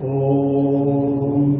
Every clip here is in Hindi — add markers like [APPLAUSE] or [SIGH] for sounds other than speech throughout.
ॐ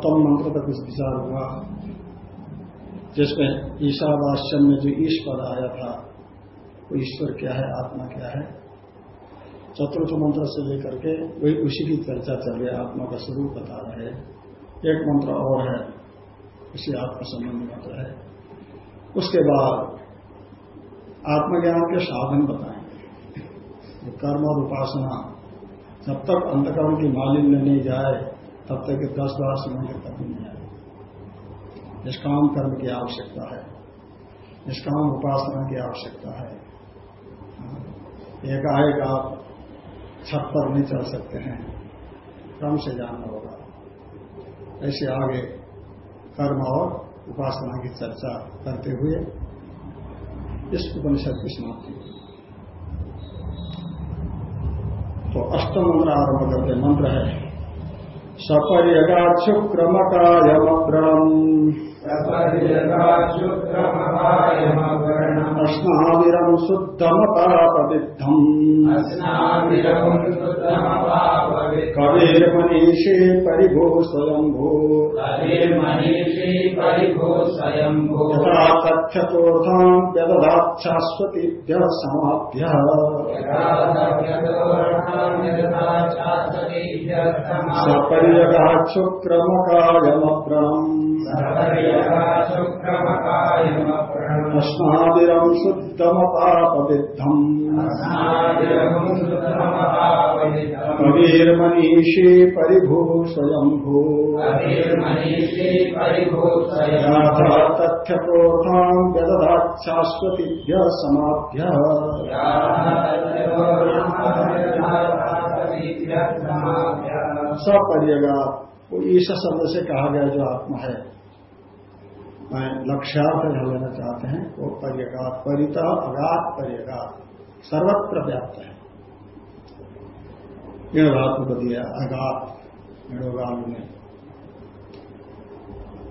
सप्तम मंत्र का कुछ विचार हुआ। जिसमें ईशावास्यम में जो ईश पद आया था, वो ईश्वर क्या है, आत्मा क्या है? चतुर्थ मंत्र से लेकर के वही उसी की चर्चा चल रही है, आत्मा का स्वरूप बता रहे एक मंत्र और है, उसी आत्मा संबंधी मंत्र है। उसके बाद आत्मज्ञान के साधन बताएँगे। कर्म और उपासना जब तक अंतकरण की मालिन्य नहीं जाए तब तक के दस बार सुनेंगे तब नहीं आए निष्काम कर्म की आवश्यकता है। निष्काम उपासना की आवश्यकता है। एकाएक आप छत पर नहीं चल सकते हैं। क्रम से जानना होगा। ऐसे आगे कर्म और उपासना की चर्चा करते हुए इस उपनिषद की समाप्ति। तो अष्टम मंत्र आरंभ करते मंत्र है सपर्यगाक्षुक्रमकायमग्रणम् अस्नाविरम शुद्धमपापविद्धम् कविर्मनीषे परिभो स्वयंभू परिभो तथ्यतोर्थाम् व्यदधाच्छाश्वतीभ्यः समाभ्य। अस्नाविरम शुद्धमपापविद्धम्। कविर्मनीषी परिभो स्वयंभू याथा तथ्यतोर्थाम् व्यदधाच्छाश्वतीभ्यः समाभ्य। सपर्यगा ईश शब्द से कहा गया जो आत्मा है। लक्ष्यार्थ यह लेना चाहते हैं, वो पर्यगात परिता अगात पर्यगात, सर्वत्र व्याप्त है। इन धातु को दिया अगात इणोगाल में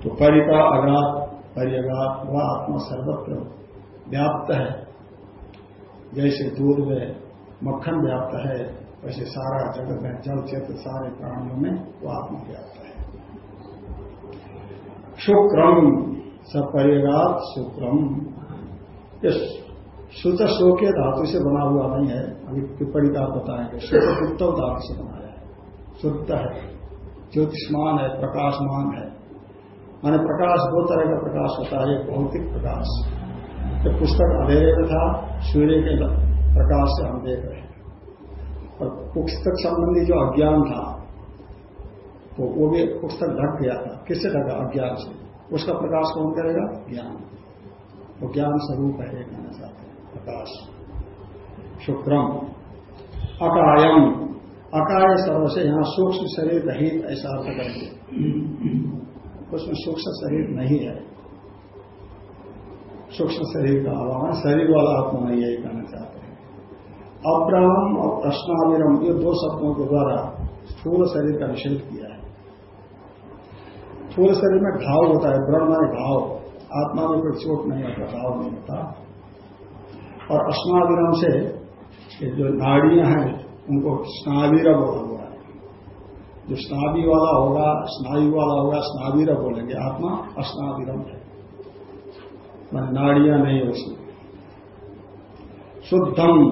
तो परिता, अगात, पर्यगात, वह आत्मा सर्वत्र व्याप्त है। जैसे दूध में मक्खन व्याप्त है, वैसे सारा जगत में, जल चेत्र सारे प्राणियों में वो आत्मा व्याप्त है। शुक्रम सपर्यगात शुक्रम ये सुत शो के धातु से बना हुआ नहीं है। अभी टिप्पणी का बताएँगे। शुद्ध उत्तम धातु से बनाया है। शुद्ध है। ज्योतिषमान है, प्रकाशमान है। माने प्रकाश, दो तरह का प्रकाश होता है। भौतिक प्रकाश। जब पुस्तक अंधेरे में था, सूर्य के प्रकाश से हम देख रहे हैं। और पुस्तक संबंधी जो अज्ञान था तो वो भी पुस्तक ढक गया था। किससे ढका? अज्ञान से। उसका प्रकाश कौन करेगा? ज्ञान। वो तो ज्ञान स्वरूप है ये कहना चाहते हैं प्रकाश। शुक्रम। अकायम। अकाय सर्व से यहाँ सूक्ष्म शरीर रहित ऐसा अर्थ करेंगे। उसमें सूक्ष्म शरीर नहीं है। सूक्ष्म शरीर का अभाव शरीर वाला आत्मा नहीं है कहना चाहते हैं अब्राहम और प्रश्नाविरम ये दो शब्दों के द्वारा स्थूल शरीर का निषेध किया स्थूल शरीर में घाव होता है ब्रह्म में घाव। आत्मा में कोई चोट नहीं होता घाव नहीं होता। और अस्नाविरम से जो नाड़ियाँ हैं, उनको स्नावीर बोला हुआ है। जो स्नावी वाला होगा, स्नायु वाला होगा स्नावीर बोलेंगे। आत्मा अस्नाविरम है। मान नाड़ियाँ नहीं उसमें शुद्धम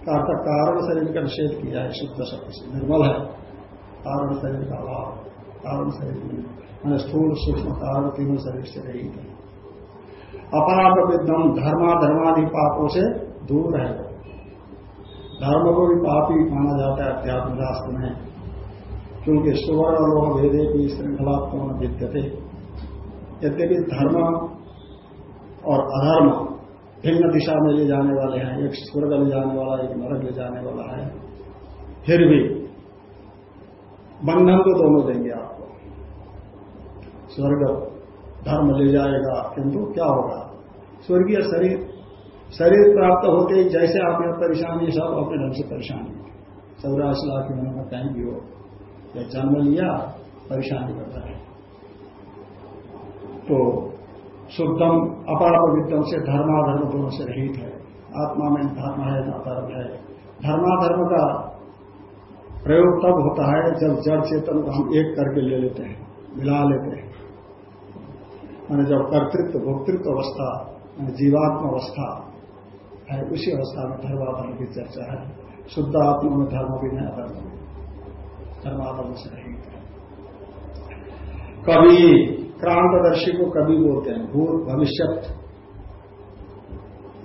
का कारण शरीर का निषेध किया है, शुद्ध शब्द से निर्मल है। कारण शरीर का अभाव, कारण शरीर मैंने स्थूल सूक्ष्म कारण तीनों शरीर से रही है। अपाप विद्यम धर्मा धर्मादि पापों से दूर है धर्म को भी पापी माना जाता है अध्यात्म शास्त्र में, क्योंकि सुवर्ण लोग भेदे की श्रृंखलात्मक विद्यते यद्यपि धर्म और अधर्म भिन्न दिशा में ले जाने वाले हैं, एक स्वर्ग ले जाने वाला, एक नरक ले जाने वाला है, फिर भी बंधन तो दोनों देंगे आपको। स्वर्ग धर्म ले जाएगा, किंतु क्या होगा? स्वर्गीय शरीर शरीर प्राप्त होते ही जैसे आप यहाँ परेशानी सब अपने ढंग से परेशानी चौरासी लाख की उम्र कहीं भी हो या जन्म लिया, परेशानी करता है। तो शुद्धम अपार विद्यम से धर्माधर्म दोनों से रहित है। आत्मा में धर्म है धर्म है। धर्माधर्म का प्रयोग तब होता है जब जड़ चेतन को हम एक करके ले लेते हैं, मिला लेते हैं। मैंने जब कर्तृत्व, भोक्तृत्व अवस्था जीवात्म अवस्था है, उसी अवस्था में धर्माधर्म की चर्चा है। शुद्ध आत्मा में धर्म भी नहीं अधर्म धर्माधर्म से नहीं कभी क्रांतदर्शी को कभी बोलते हैं, भूत भविष्य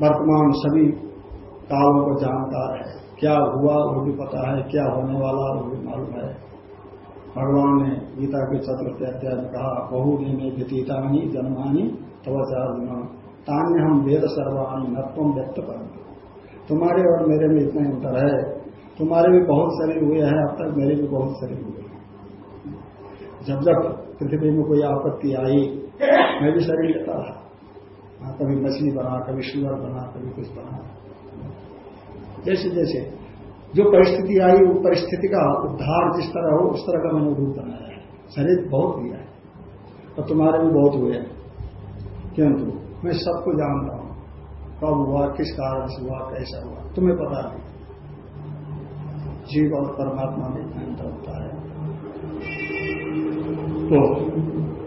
वर्तमान सभी कालों को जानकार है। क्या हुआ वो भी पता है, क्या होने वाला वो भी मालूम है। भगवान ने गीता के चतुर्थ अध्याय में कहा बहु में व्यतीतानी जन्मानी तवचार्जुन तान्य हम वेद सर्वाणी नत्व व्यक्त कर तुम्हारे और मेरे में इतना अंतर है। तुम्हारे भी बहुत शरीर हुए हैं अब तक मेरे भी बहुत शरीर हुए हैं। जब जब पृथ्वी में कोई आपत्ति आई मैं भी शरीर लेता हाँ, कभी मछली बना कभी शुगर बना कभी कुछ बना। जैसे जैसे जो परिस्थिति आई वो परिस्थिति का उद्धार जिस तरह हो, उस तरह का मैंने रूप बनाया है। शरीर बहुत दिया है। और तुम्हारे भी बहुत हुए हैं। किंतु मैं सबको जानता हूँ, कब हुआ, किस कारण से हुआ, कैसा हुआ, तुम्हें पता नहीं। जीव और परमात्मा में अंतर होता है। तो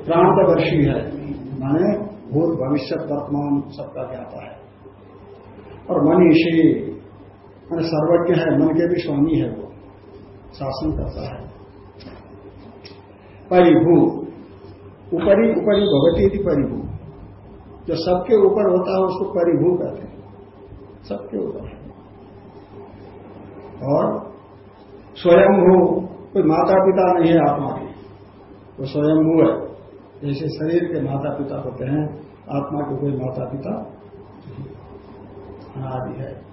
प्रांतदर्शी है, माने भूत, भविष्य, वर्तमान सबका ज्ञाता है। और मनीषी मैंने सर्वज्ञ है मन के भी स्वामी है वो। शासन करता है। परिभू। ऊपरी ऊपरी भगवती थी परिभू। जो सबके ऊपर होता है, उसको परिभू कहते हैं। सबके ऊपर और स्वयं हो कोई माता पिता नहीं है आत्मा के। वो स्वयंभू है। जैसे शरीर के माता पिता होते हैं, आत्मा के कोई माता पिता अनादि है।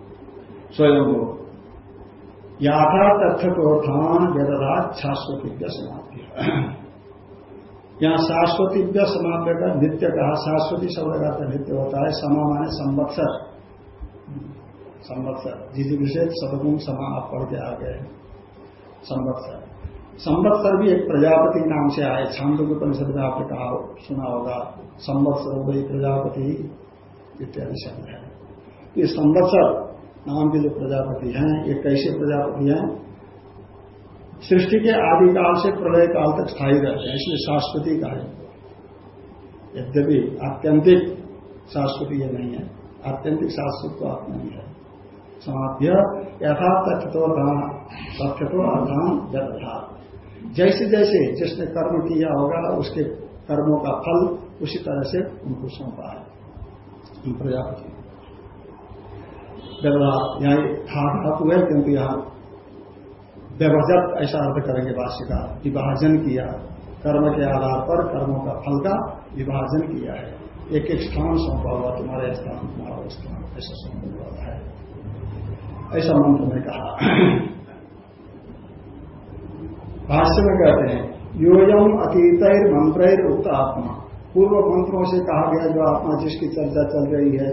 स्वयंभू याथा तथ्य प्रोत्थान वेदराज शाश्वती समाप्ति। यहाँ शाश्वती समाप्य का नित्य कहा, शाश्वती शब्द का नित्य होता है, समा माने संवत्सर। संवत्सर, जिस विशेष शब्दों समा आप पढ़ के आ गए संवत्सर। संवत्सर भी एक प्रजापति नाम से आए छांदो के परिषद में आपने कहा, सुना होगा, संवत्सर हो गई प्रजापति इत्यादि शब्द है। ये संवत्सर नाम के जो प्रजापति हैं, ये कैसे प्रजापति हैं? सृष्टि के आदिकाल से प्रलय काल तक स्थायी रहते हैं, इसलिए शाश्वती का है। यद्यपि आत्यंतिक शाश्वती ये नहीं है, आत्यंतिक शाश्वत तो आप नहीं है। समाप्य यथा तथ्य तो तथ्य तो अर्थान यथार्थ जैसे जैसे जिसने कर्म किया होगा, उसके कर्मों का फल उसी तरह से उनको सौंपा है। प्रजापति। यहाँ था धातु है क्योंकि यहाँ व्यवजत ऐसा अर्थ करेंगे भाष्य का विभाजन किया कर्म के आधार पर कर्मों का फल का विभाजन किया है। एक एक स्थान सौंपा हुआ तुम्हारे स्थान तुम्हारा स्थान ऐसा सौंपा हुआ है ऐसा मंत्र ने कहा भाष्य में कहते हैं, योयम अतीत मंत्र उक्त आत्मा पूर्व मंत्रों से कहा गया जो आत्मा जिसकी चर्चा चल रही है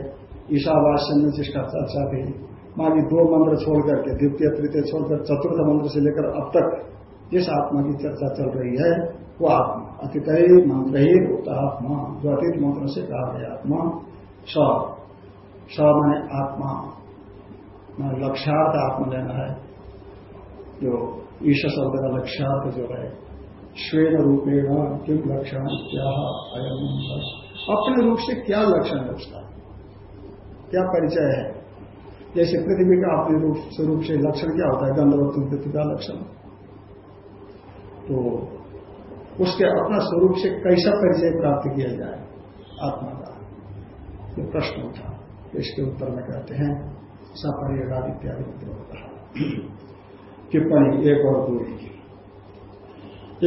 ईशावास्य में जिसका चर्चा थी मानी दो मंत्र छोड़ करके द्वितीय, तृतीय छोड़कर चतुर्थ मंत्र से लेकर अब तक जिस आत्मा की चर्चा चल रही है, वो आत्मा अतीत मंत्र ही उक्त आत्मा, जो अतीत मंत्र से कहा गया आत्मा, स। स मैंने आत्मा लक्ष्यार्थ आत्मा लेना है, जो ईश शब्द का लक्ष्यार्थ जो है, श्वेन रूपेण किम लक्षण क्या अयम अपने रूप से क्या लक्षण है उसका? क्या परिचय है? जैसे पृथ्वी का अपने रूप, स्वरूप से लक्षण क्या होता है? गंधवत्व पृथ्वी का लक्षण। तो उसके अपना स्वरूप से कैसा परिचय प्राप्त किया जाए? आत्मा का। ये प्रश्न उठा। इसके उत्तर में कहते हैं सपरियगाद इत्यादि उत्तर कहा टिप्पणी, एक और दूरी की।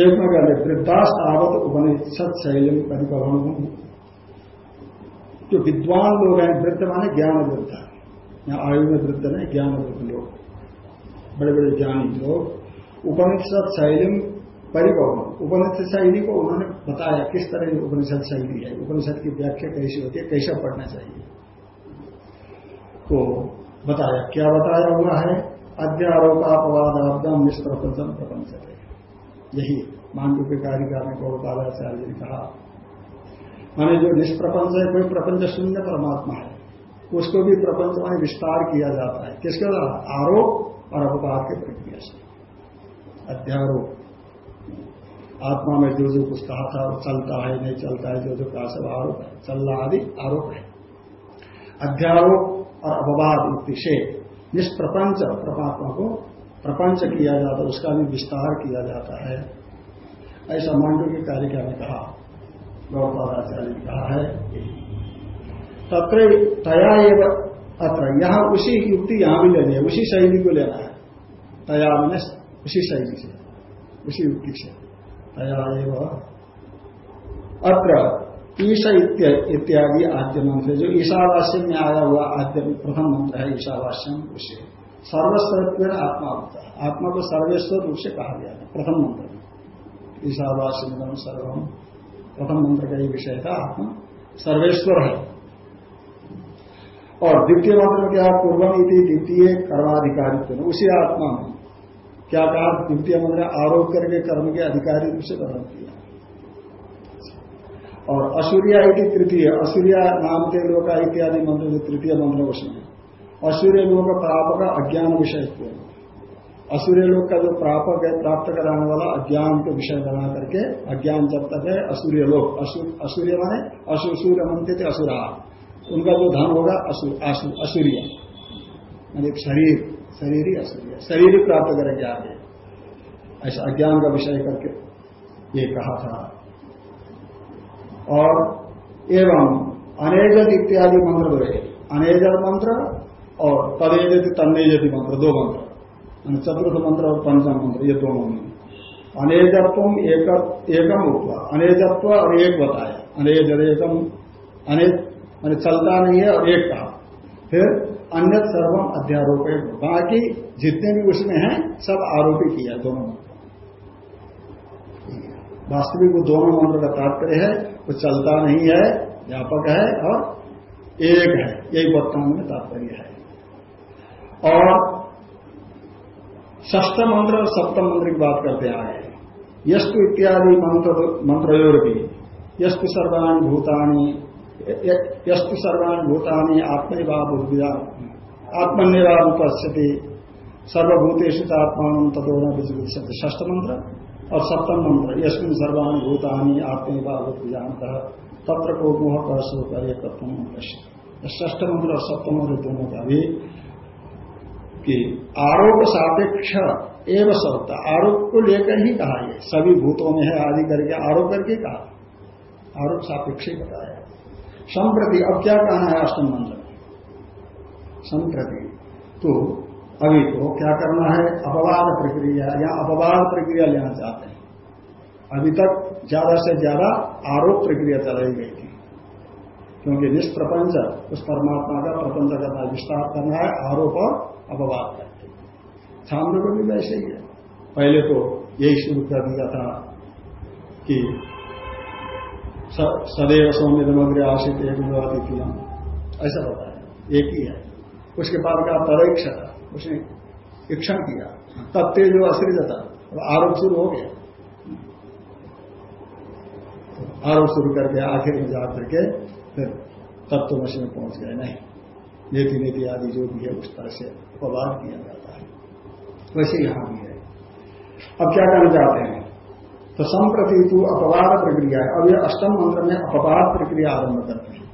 एक में कहते वृद्धास आवत उपनिषद शैली परिभवन जो विद्वान लोग हैं, वृद्ध माने ज्ञान वृद्ध। यहाँ आयु में वृद्ध नहीं, ज्ञान वृद्ध लोग। बड़े बड़े ज्ञानी लोग। उपनिषद शैली परिभवन उपनिषद शैली को उन्होंने बताया, किस तरह की उपनिषद शैली है, उपनिषद की व्याख्या कैसी होती है, कैसा पढ़ना चाहिए। तो बताया, क्या बताया हुआ है? अध्यारोपापवादाब्दम निष्प्रपंचम प्रपंच यही मांडू के कारिका में गौरपादाचार्य ने कहा। माने जो निष्प्रपंच है, कोई प्रपंच शून्य परमात्मा है। उसको भी प्रपंच में विस्तार किया जाता है। किसके द्वारा? आरोप और अपवाद के प्रक्रिया से। अध्यारोप। आत्मा में जो जो कुछ कहा था, चलता है, नहीं चलता है, जो जो कहा सब आरोप है। चलना आदि आरोप है। अध्यारोप और अपवाद युक्ति से निष्प्रपंच परमात्मा को प्रपंच किया जाता है, उसका भी विस्तार किया जाता है। ऐसा मांडू की कारिका ने कहा? गौरपादाचार्य ने कहा है। तत्र तया एवं अत्र। यहाँ उसी युक्ति यहाँ भी लेनी है। उसी शैली को लेना है। तया मैंने उसी शैली से। उसी युक्ति से। तया एवं अत्र। ईश इत्यादि आद्य मंत्र। जो ईशावास्य में आया हुआ आद्य प्रथम मंत्र है, ईशावास्यम उसे। सर्वस्वत्व आत्मा होता है। आत्मा को सर्वेश्वर रूप से कहा गया है। प्रथम मंत्र। ईशावास्य सर्वम प्रथम मंत्र का ये विषय था आत्मा सर्वेश्वर। है और द्वितीय मंत्र में क्या पूर्वम इति द्वितीय कर्माधिकारित्व उसी आत्मा में। क्या कहा? द्वितीय मंत्र आरोप करके कर्म के अधिकारी रूप से वर्णन किया। और असूर्या इति तृतीय। असूर्या नाम के लोग इत्यादि मंत्र जो तृतीय मंत्र उसमें असूर्य लोग प्रापक अज्ञान विषय असूर्य लोग का जो प्रापक है, प्राप्त कराने वाला अज्ञान को विषय बना करके अज्ञान जब तक है असूर्य लोग असूर्य माने असूर्य मनते थे, असुरा। उनका जो धन होगा असूर्य। मानी शरीर शरीर ही असूर्य। शरीर ही प्राप्त करेंगे आगे। ऐसा अज्ञान का विषय करके ये कहा था। और एवं अनेजत इत्यादि मंत्र दो अनेजत मंत्र और तदेजति तन्नेजति मंत्र, दो मंत्र। चतुर्थ मंत्र और पंचम मंत्र, ये दोनों में अनेजत्व एक एकम हुआ अनेजत्व और एक बताया। अनेज एकम अनेक मैंने चलता नहीं है और एक का फिर अन्य सर्वम अध्यारोप बाकी जितने भी उसमें हैं, सब आरोपी किया दोनों मंत्र। वास्तविक वो दोनों मंत्र का तात्पर्य है, वो चलता नहीं है, व्यापक है और एक है। यही बताने में तात्पर्य है। और ष्ठ मंत्र और सप्तम मंत्र की बात करते आए यस्तु इत्यादि मंत्र मंत्रोर भी, यस्तु सर्वाणी भूतानी यस्तु सर्वाणी भूतानी आत्मनिभाव आत्मनिर्वाह उपस्थिति, सर्वभूतेषु आत्मान तथोन विजुषति ष्ठ मंत्र और सप्तम मंत्र, यस्मिन सर्वाणी भूतानी आत्मनिभाव जानता तत्र को मोह परसो कर प्रथम ष्ठ मंत्र और सप्तम मंत्र दोनों का भी कि आरोप सापेक्ष एवं सबता आरोप को लेकर ही कहा ये। सभी भूतों में है, आदि करके आरोप करके कहा। आरोप सापेक्ष ही बताया। संप्रति, अब क्या कहना है अष्टम मंत्र में? संप्रति तो अभी तो क्या करना है? अपवाद प्रक्रिया या अपवाद प्रक्रिया लेना चाहते हैं। अभी तक ज़्यादा से ज़्यादा आरोप प्रक्रिया चलाई गई थी। क्योंकि निष्प्रपंच, उस परमात्मा का प्रपंच करना विस्तार करना है, आरोप और अपवाद करते सामने को भी वैसे ही है। पहले तो यही शुरू कर दिया था कि सदैव सौम्य नमग्र आशित एक थी ऐसा बताया एक ही है। उसके बाद का परोक्ष था। उसने इक्षण किया। तब तेज जो अश्रित था आरोप शुरू हो गया। आरोप शुरू करके आखिर में जा करके फिर तत्व मशीन में पहुँच गए। नहीं। नीति नीति आदि जो भी है, उस तरह से अपवाद किया जाता है। वैसे यहाँ भी है। अब क्या कहना चाहते हैं? तो संप्रति तू अपवाद प्रक्रिया है। अब यह अष्टम मंत्र में अपवाद प्रक्रिया आरंभ करते हैं।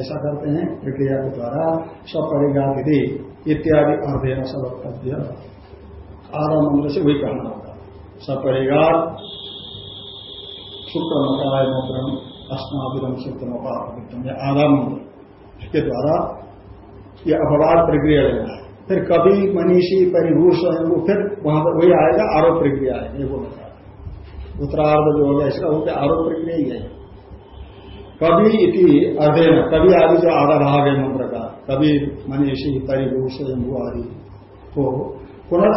ऐसा करते हैं, प्रक्रिया के द्वारा सपरिगा विधि इत्यादि अर्धेन सब वक्तव्य आरंभ मंत्र से वही कहना होगा सपरिगा शुक्र मकाय मंत्रम अस्नाविदम शुक्र ये आधा मंत्र। के द्वारा ये अपवाद प्रक्रिया लेना है। फिर कभी मनीषी परिभूष फिर वहाँ पर वही आएगा, आरोप प्रक्रिया है, ये बोला उत्तरार्ध जो होगा इसका हो गया आरोप प्रक्रिया ही है। कभी इति अर्धेन कभी आदि जो आधा भाग है मंत्र का कवि मनीषी परिभूष आदि। तो पुनर्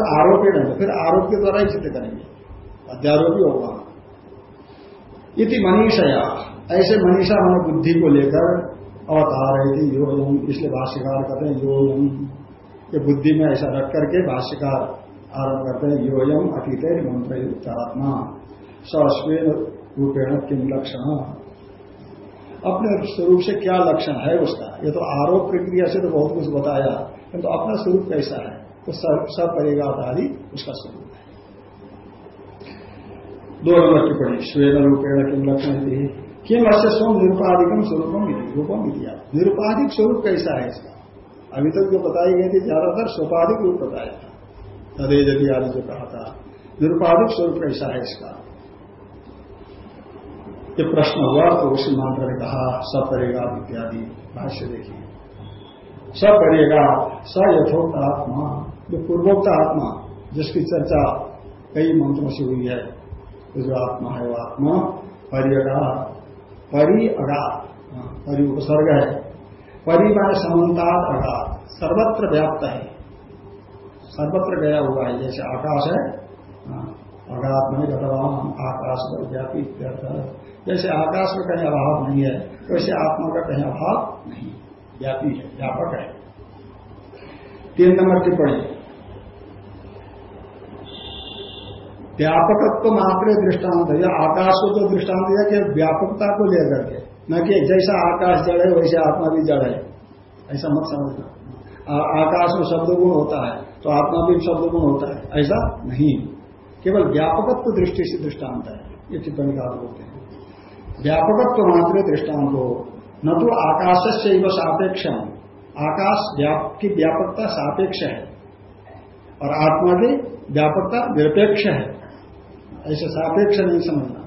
नहीं फिर आरोप के द्वारा ही सिद्ध करेंगे। अध्यारोपी होगा। इति मनीषया, ऐसे मनीषा हमें बुद्धि को लेकर अवतार है थी यो इसलिए भाष्यकार कहते हैं यो ये बुद्धि में ऐसा रख करके भाष्यकार आरंभ करते हैं, योयम अतीत मंत्र युक्त आत्मा रूपेण किम लक्षण अपने स्वरूप से क्या लक्षण है उसका? ये तो आरोप प्रक्रिया से तो बहुत कुछ बताया। किंतु तो अपना स्वरूप कैसा है? तो सब आदि उसका स्वरूप है। दो नंबर टिप्पणी स्वेन रूपेण किम लक्षण थी किम अश्य स्वम निरुपाधिकम स्वरूपम रूपम दिया निरुपाधिक स्वरूप कैसा है इसका? अभी तक जो बताई गई थी ज़्यादातर स्वपाधिक रूप बताया था। तदे यदि आदि जो कहा था निरुपाधिक स्वरूप कैसा है इसका? ये प्रश्न हुआ तो उसी मंत्र ने कहा सब करेगा इत्यादि भाष्य देखिए। सब करेगा स यथोक्त आत्मा, जो पूर्वोक्त आत्मा, जिसकी चर्चा कई मंत्रों से हुई है तो जो आत्मा है वो आत्मा, परिगा परि अगात हाँ, परि उपसर्ग है। परि माने समन्तात अगात सर्वत्र व्याप्त है। सर्वत्र गया हुआ है जैसे आकाश है। हाँ, अगात में गतवान आकाश पर व्यापी जैसे आकाश में कहीं अभाव नहीं है वैसे आत्मा का कहीं अभाव नहीं। व्यापी है व्यापक है। तीन नंबर टिप्पणी। व्यापकत्व मात्र दृष्टांत है। आकाश को तो दृष्टांत दिया कि व्यापकता को लेकर के। न कि जैसा आकाश जड़ है, वैसे आत्मा भी जड़ है। ऐसा मत समझना। आकाश में शब्द गुण होता है तो आत्मा भी शब्द गुण होता है। ऐसा नहीं। केवल व्यापकत्व दृष्टि से दृष्टांत है। ये टिप्पणी का बोलते हैं। व्यापकत्व मात्र दृष्टांत हो। न तो आकाश से सापेक्ष आकाश की व्यापकता सापेक्ष है। और आत्मा की व्यापकता निरपेक्ष है। ऐसे सापेक्ष नहीं समझना।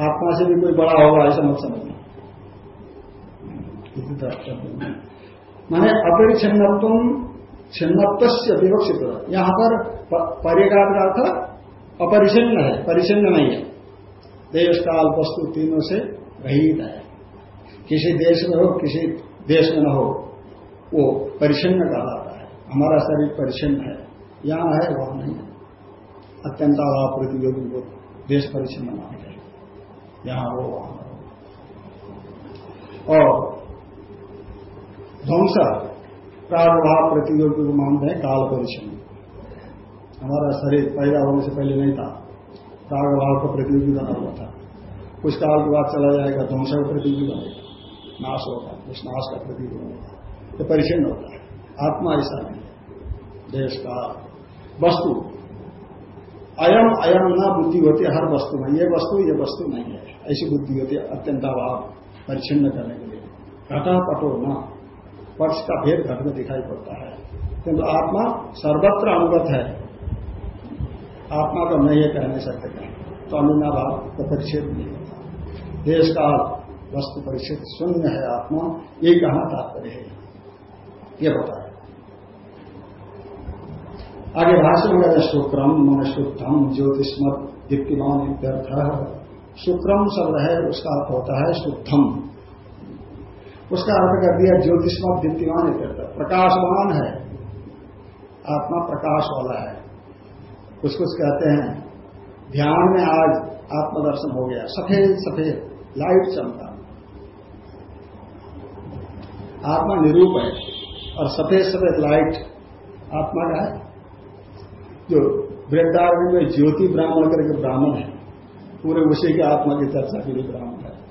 आत्मा से भी कोई बड़ा होगा, ऐसा मत समझना। माने अपरिच्छिन्नत्व छिन्नत्व से विवक्षित। यहाँ पर परिकार का अर्थ अपरिचिन्न है परिचिन्न नहीं है। देश काल वस्तु तीनों से रहित है। किसी देश में हो, किसी देश में न हो, वो परिचिन्न कहलाता है। हमारा शरीर परिचिन्न है। यहाँ है, वहाँ नहीं है। अत्यंताभाव प्रतियोगी को देश परिचन्न मानते हैं। यहाँ हो वहाँ और ध्वंस प्रादुर्भाव प्रतियोगी को मानते हैं काल परिचिन्न हमारा शरीर पैदा होने से पहले नहीं था। प्रागभाव का प्रतियोगी बना हुआ था। कुछ काल के बाद चला जाएगा, ध्वंस का प्रतियोगी बनेगा। नाश होगा, उस नाश का प्रतियोगी बनेगा। तो परिचन्न होता है। आत्मा ऐसा नहीं देश का वस्तु अयम अयम न बुद्धि होती है हर वस्तु में ये वस्तु ये वस्तु नहीं है ऐसी बुद्धि होती है अत्यंत अभाव परिचिन्न करने के लिए। घटा पटो न, पक्ष का भेद घट में दिखाई पड़ता है। किंतु आत्मा सर्वत्र अनुगत है। आत्मा को नहीं कह नहीं सकते कहीं। तो अनुनाभाव का परिच्छेद नहीं होता। देश का वस्तु परिच्छेद शून्य है आत्मा, ये कहना तात्पर्य है? ये बताया आगे भाषण में शुक्रम मन शुद्धम ज्योतिष्मत, दीप्तिमान इत्यर्थ शुक्रम शब्द है, उसका अर्थ होता है शुद्धम उसका अर्थ कर दिया ज्योतिष्मत, दीप्तिमान इत्यर्थ है। आत्मा प्रकाश वाला है। कुछ कुछ कहते हैं, ध्यान में आज आत्मदर्शन हो गया। सफ़ेद सफ़ेद, लाइट चलता आत्मा निरूप है, और सफ़ेद सफ़ेद लाइट आत्मा का है। जो वृद्धारण में ज्योति ब्राह्मण करके ब्राह्मण है, पूरे उसी के आत्मा की चर्चा के लिए ब्राह्मण है।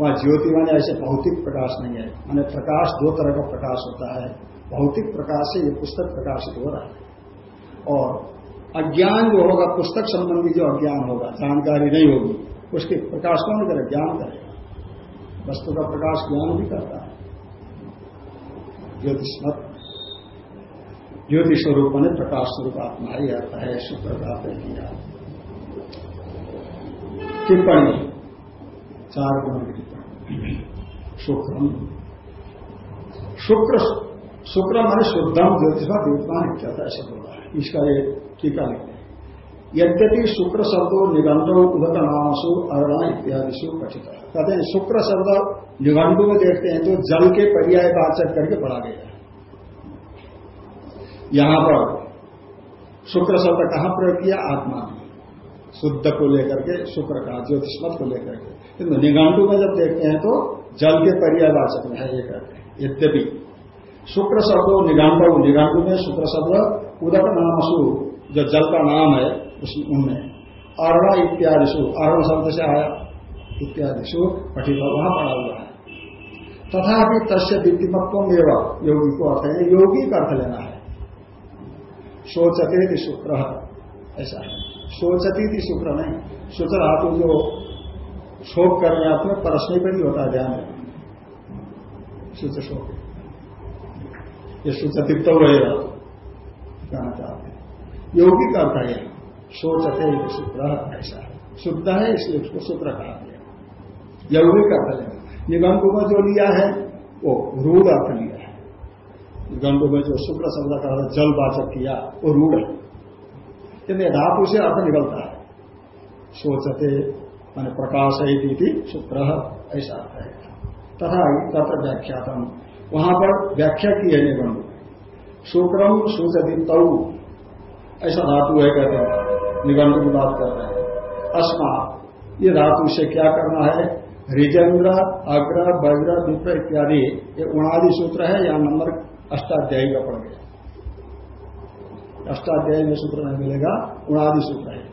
वहाँ ज्योति माने ऐसे भौतिक प्रकाश नहीं है। माने प्रकाश दो तरह का प्रकाश होता है। भौतिक प्रकाश से ये पुस्तक प्रकाशित हो रहा है। और अज्ञान जो होगा, पुस्तक संबंधी जो अज्ञान होगा, जानकारी नहीं होगी, उसके प्रकाश कौन करे ज्ञान करेगा। वस्तु का प्रकाश ज्ञान भी करता है। ज्योतिषमत ज्योति स्वरूप ने प्रकाश स्वरूप आत्मा ही आता है शुक्र का किया टिप्पणी। चार गुण की टिप्पणी। शुक्रम। शुक्र शुक्र माने शुद्धम, ज्योतिषा देवतान इत्यादि ऐसा बोला है। इसका एक टीका लिखते हैं। यद्यपि शुक्र शब्द निगंधो उदक नामसु अरणा इत्यादि पठित। कहते हैं शुक्र शब्द निगंधु में देखते हैं तो जल के पर्याय वाचक करके पढ़ा गया यहाँ पर शुक्र शब्द कहाँ प्रयोग किया? आत्मा में शुद्ध को लेकर के, शुक्र का ज्योतिषमत को लेकर के। किंतु निगांडु में जब देखते हैं तो जल के पर्यावाचक में है, ये कहते हैं। यद्यपि शुक्र शब्द निगांड निगांडु में शुक्र शब्द उदक नामसु, जो जल का नाम है उनमें अर्ण इत्यादि सु अर्ण शब्द से आया। इत्यादि सु पठित वहाँ पड़ा हुआ है। तथापि तस्य विद्यमत्व एवं, योगी को अर्थ है। योगी का अर्थ लेना है। सोचते शुक्र। ऐसा है। सोचती थी शुक्र नहीं शुक्र धातु जो शोक कर रहे हैं में परसने पर ही होता है ध्यान शुच शोक। ये सुचतित्व रहेगा कहना चाहते हैं। योगी का अर्थ है सोचते शुक्र, ऐसा है। शुद्ध है, इसलिए उसको शुक्र कहा गया। योगी का अर्थ है। निगम में जो लिया है, वो रूढ़ अर्थ लिया है। निगम में जो शुक्र शब्द का जलवाचक किया, वो रूढ़ है। किंतु धातु से अर्थ निकलता है। सोचते, मान प्रकाश है शुक्र ऐसा अर्थ है। तथा तत्र व्याख्यातम। वहाँ पर व्याख्या की है निगम शुक्रम सूचती तऊ ऐसा धातु है, कहते हैं। निगम की बात कर रहे हैं। अस्मा ये धातु से क्या करना है? रिजेंद्र, अग्र वज्र विप्र इत्यादि, ये उणादि सूत्र है, या नंबर अष्टाध्यायी का पड़ गया। अष्टाध्यायी में सूत्र नहीं मिलेगा उणादि सूत्र है।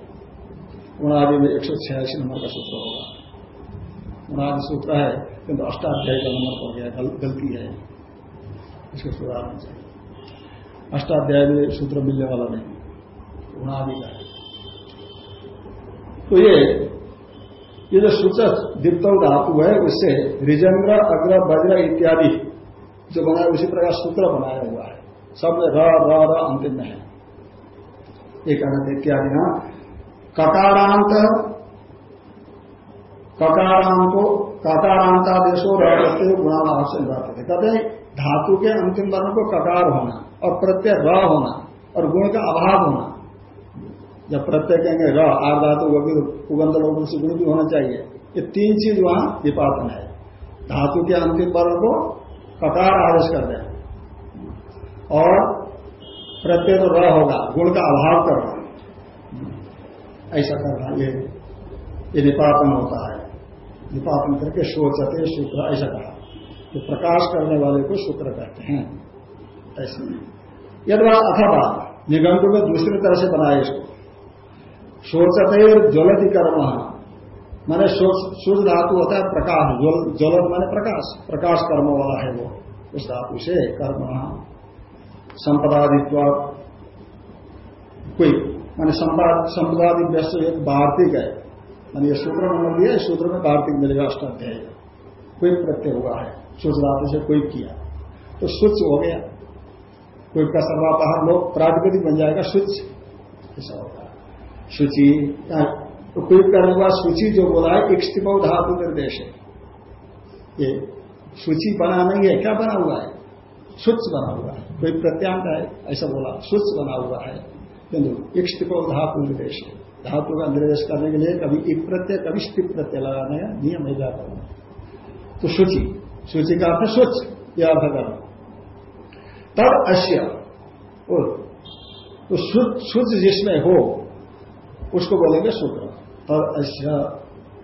उणादि में एक सौ छियासी नंबर का सूत्र होगा। उणादि सूत्र है किंतु अष्टाध्यायी का नंबर पड़ गया गल, गलती है। इसको सुधारना चाहिए। अष्टाध्याय में सूत्र मिलने वाला नहीं उणादि का है। तो ये ये जो सूचक दीप्तव धातु है उससे रिजंग्र अग्र वज्र इत्यादि जो बनाया उसी प्रकार सूत्र बनाया हुआ है। सब र र अंतिम में है। एक कहते इत्यादि ना ककारांत, ककारांतो, ककारांतादेशो रहते से रहते थे। कहते हैं, धातु के अंतिम वर्ण को ककार होना और प्रत्यय र होना, और गुण का अभाव होना। जब प्रत्यय कहेंगे र, आर धातु उगंध लोगों से गुण भी होना चाहिए। ये तीन चीज़ वहाँ विपातन है। धातु के अंतिम वर्ण को ककार आदेश कर दें। और प्रत्यय तो र होगा, गुण का अभाव करना ऐसा करना ये ये निपातन होता है। निपातन करके सोचते शुक्र ऐसा कहा। तो प्रकाश करने वाले को शुक्र कहते हैं। ऐसे। यदि अथवा निगंटु में दूसरी तरह से बनाए इसको। सोचते ज्वलती कर्म मैंने सूर्य धातु होता है प्रकाश ज्वलत माने प्रकाश प्रकाश कर्म वाला है वो। उस धातु से कर्म, संपदादित्व, कोई, माने संपदादि व्यस्त एक वार्तिक है। मान ये सूत्र नंबर दिया सूत्र में वार्तिक मिलेगा, अष्टाध्याय। कोई प्रत्यय हुआ है सूर्य धातु से कोई किया। तो सुच हो गया। कोई का सर्वापहार लोग प्रातिपदिक बन जाएगा सुच ऐसा होगा सूची तो कोई करने हुआ सूची जो बोला है इक्ष्टिप धातु निर्देश है। ये सूची बना नहीं है, क्या बना हुआ है? स्वच्छ बना हुआ है। कोई प्रत्यांग है, ऐसा बोला स्वच्छ बना हुआ है। किंतु इष्ट को धातु निर्देश है। धातु का निर्देश करने के लिए कभी एक प्रत्यय, कभी स्थित प्रत्यय लगाने का नियम है जाता। है तो सूची सूची का अर्थ स्वच्छ यह अर्थ करना तब अश्य तो शुद्ध जिसमें हो, उसको बोलेंगे शुक्र तब अश्य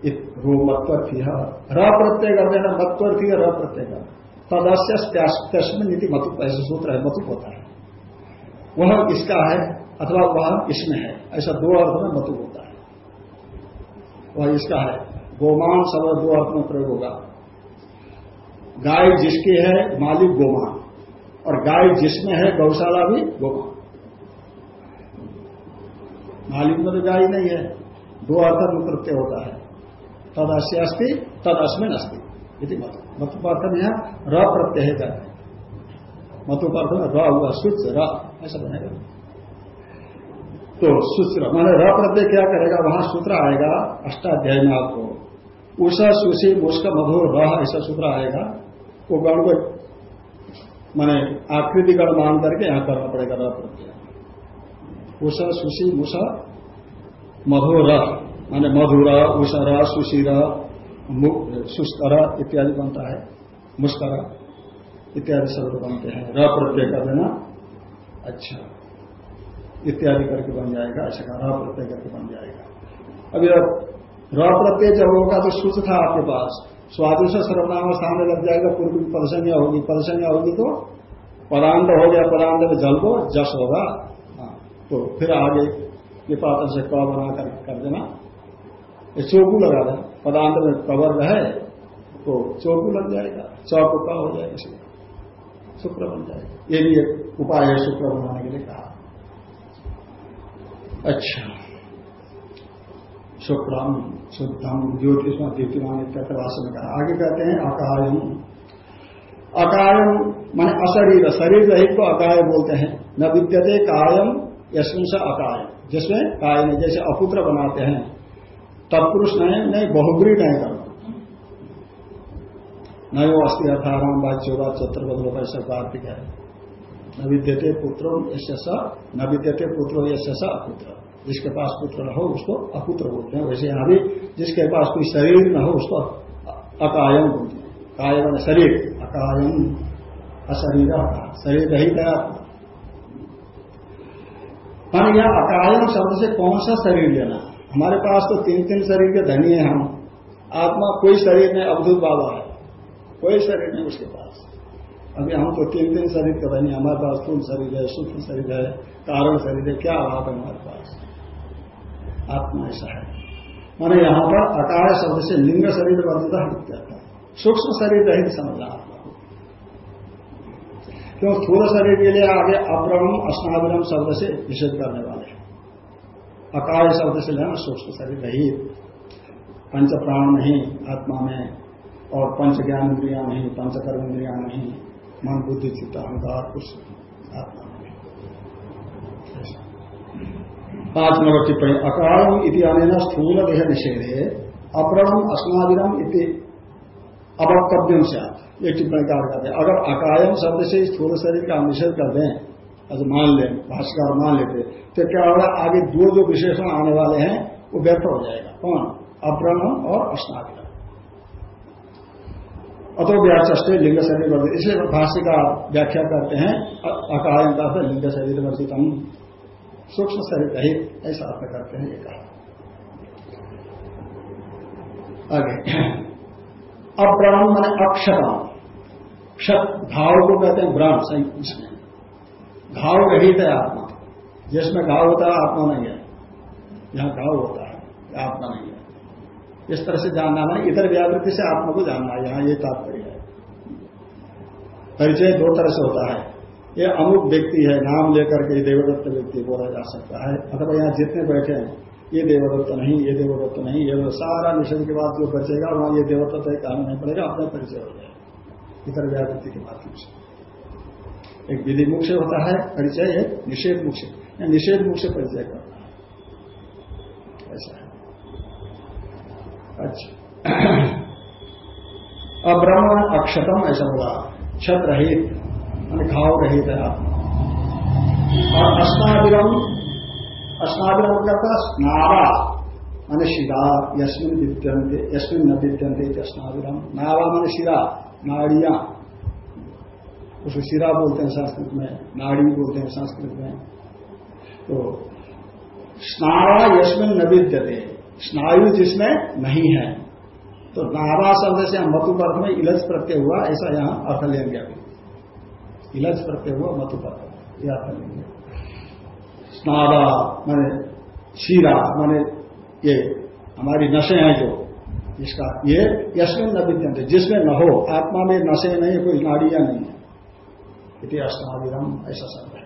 रो मत्वर्थ र प्रत्यय कर देना मत्वर्थ र प्रत्यय कर तदस्य नीति मतु, ऐसा सूत्र है मतुप होता है। वह इसका है? अथवा वह इसमें है? ऐसा दो अर्थ में मतुप होता है। वह इसका है? गोमान शब्द दो अर्थ में प्रयोग होगा। गाय जिसकी है मालिक गोमान। और गाय जिसमें है, गौशाला भी गोमान। मालिक में तो गाय नहीं है। दो अर्थ में प्रत्यय होता है। तद अस्य अस्थि तद अस्मिन अस्थि यदि मत। मतुपार्थ में यहाँ र प्रत्यय है। मतुपार्थ में र हुआ सूच र। ऐसा बनेगा। तो सूत्र, माने र प्रत्यय क्या करेगा? वहाँ सूत्र आएगा अष्टाध्याय में आपको उषा सुशी मुस्क मधु रह ऐसा सूत्र आएगा। वो गण को, माने आकृति गण मान करके यहाँ करना पड़ेगा र प्रत्यय। उषा सुशी मुषा मधुर माने मधुर उषर सुशीर सुस्कर इत्यादि बनता है। मुस्कर इत्यादि शब्द बनते हैं। र प्रत्यय कर देना। अच्छा। इत्यादि करके बन जाएगा। अच्छा का र प्रत्यय करके बन जाएगा। अभी र प्रत्यय जब होगा तो सूच था आपके पास। स्वादिश सर्वनाम सामने लग जाएगा पूर्व की पदसंज्ञा होगी। पदसंज्ञा होगी तो पदांत हो गया परांड में जल को जस होगा। हाँ, तो फिर आगे निपातन से क बना कर कर देना। ये चौकू लगा देना पदांत में कवर रहे तो चौकू लग जाएगा चौक का हो जाएगा इसलिए शुक्र बन जाएगा। ये भी एक उपाय है शुक्र बनाने के लिए कहा। अच्छा। शुक्रम शुद्धम ज्योतिषम दीप्तिमान इत्यवास में कहा। आगे कहते हैं अकायम अकायम माने अशरीर, शरीर रहित को अकाय बोलते हैं। न विद्यते कायम यशमिन से अकायम जिसमें काय नहीं जैसे अपुत्र बनाते हैं। तत्पुरुष नहीं नहीं बहुग्री नहीं करना नयो अस्थि अर्थाराम बाच्यो बात चत्र बदलो ऐसा कार्तिक है। न विद्यते पुत्रो न विद्यते पुत्रो अपुत्र। जिसके पास पुत्र न हो, उसको अपुत्र बोलते हैं। वैसे यहाँ भी जिसके पास कोई शरीर न हो, उसको अकायम बोलते हैं। कायम शरीर, अकायम अशरीर शरीर रहित है। मान यह अकायम शब्द से कौन सा शरीर लेना? हमारे पास तो तीन तीन शरीर के धनी है हम। आत्मा कोई शरीर में अवधुत बाबा है। कोई शरीर नहीं उसके पास। अभी हम तो तीन तीन शरीर के धनी हमारे पास स्थूल शरीर है, सूक्ष्म शरीर है, कारण शरीर है, क्या अभाव है हमारे पास? आत्मा ऐसा है। माने यहाँ पर अकाय शब्द से लिंग शरीर बदलता है। सूक्ष्म शरीर रहित समझना क्यों स्थूल शरीर के लिए आगे अप्रम अस्नाविरम शब्द से निषेध करने वाले हैं। अकाल शब्द से लेना सूक्ष्म शरीर नहीं पंच प्राण नहीं, आत्मा में, और पंच ज्ञान इंद्रिया नहीं पंच कर्म इंद्रिया नहीं, मन, बुद्धि, चित्त, अहंकार, कुछ आत्मा में पाँच नंबर टिप्पणी अकाल इति आने स्थूल देह निषेधे अप्रणम अस्नाविरम इति अवक्तव्यम से ये टिप्पणी कार करते हैं। अगर अकायम शब्द से स्थूल शरीर का निषेध कर दें अच्छा मान लें, भाष्यकार मान लेते तो क्या होगा? आगे दो जो विशेषण आने वाले हैं, वो व्यर्थ हो जाएगा। कौन? अप्रणम और अस्नाग्रह अतो व्याचे लिंग शरीर वर्जित। इसलिए भाष्य का व्याख्या करते हैं, अकायम का लिंग शरीर वर्जित हम सूक्ष्म शरीर रहित ऐसा अर्थ करते हैं, ये कहा। आगे। मैंने अक्षतम। क्षत घाव को कहते हैं ब्राह्म इसमें घाव रहित है आत्मा। जिसमें घाव होता है, आत्मा नहीं है। यहाँ घाव होता है, आत्मा नहीं है। इस तरह से जानना नहीं, इधर व्यावृत्ति से आत्मा को जानना है, यहाँ ये तात्पर्य है। परिचय दो तरह से होता है। ये अमुक व्यक्ति है, नाम लेकर के देवदत्त व्यक्ति बोला जा सकता है। अथवा यहाँ जितने बैठे हैं, ये देवदत्त नहीं, ये देवदत्त नहीं, ये सारा निषेध के बाद जो बचेगा, वहाँ ये देवदत्त है कहना नहीं पड़ेगा, अपना परिचय हो जाएगा। इतर व्यावृत्ति के माध्यम से एक विधि मुख से होता है, परिचय, एक निषेध मुख से निषेध मुख से परिचय करना है ऐसा है। अच्छा। [CLEARS THROAT] अब्रह्म अक्षतम, ऐसा बोला। क्षत रहित घाव रहित है आत्मा। और अष्टाविरम अस्नाविरम करता नावा मान शिरा, यस्मिन विद्यंते यस्मिन न विद्यंते अस्नाविरम नावा मान शिरा। नाड़िया। उसको शिरा बोलते हैं संस्कृत में, नाड़ी बोलते हैं संस्कृत में। तो स्नावा यस्मिन न स्नायु जिसमें नहीं है। तो नावा शब्द से मतु पर्थ में इलज प्रत्यय हुआ, ऐसा यहाँ अर्थ लेंगे अभी। इलज प्रत्यय हुआ मतु पर्थ यह अर्थ लेंगे। स्नादा माने शीरा, माने ये हमारी नशे हैं जो। इसका ये यशमिन न विद्यंत जिसमें न हो, आत्मा में नशे नहीं, कोई नाड़ियाँ नहीं है। इति अस्नाविरम ऐसा शब्द है।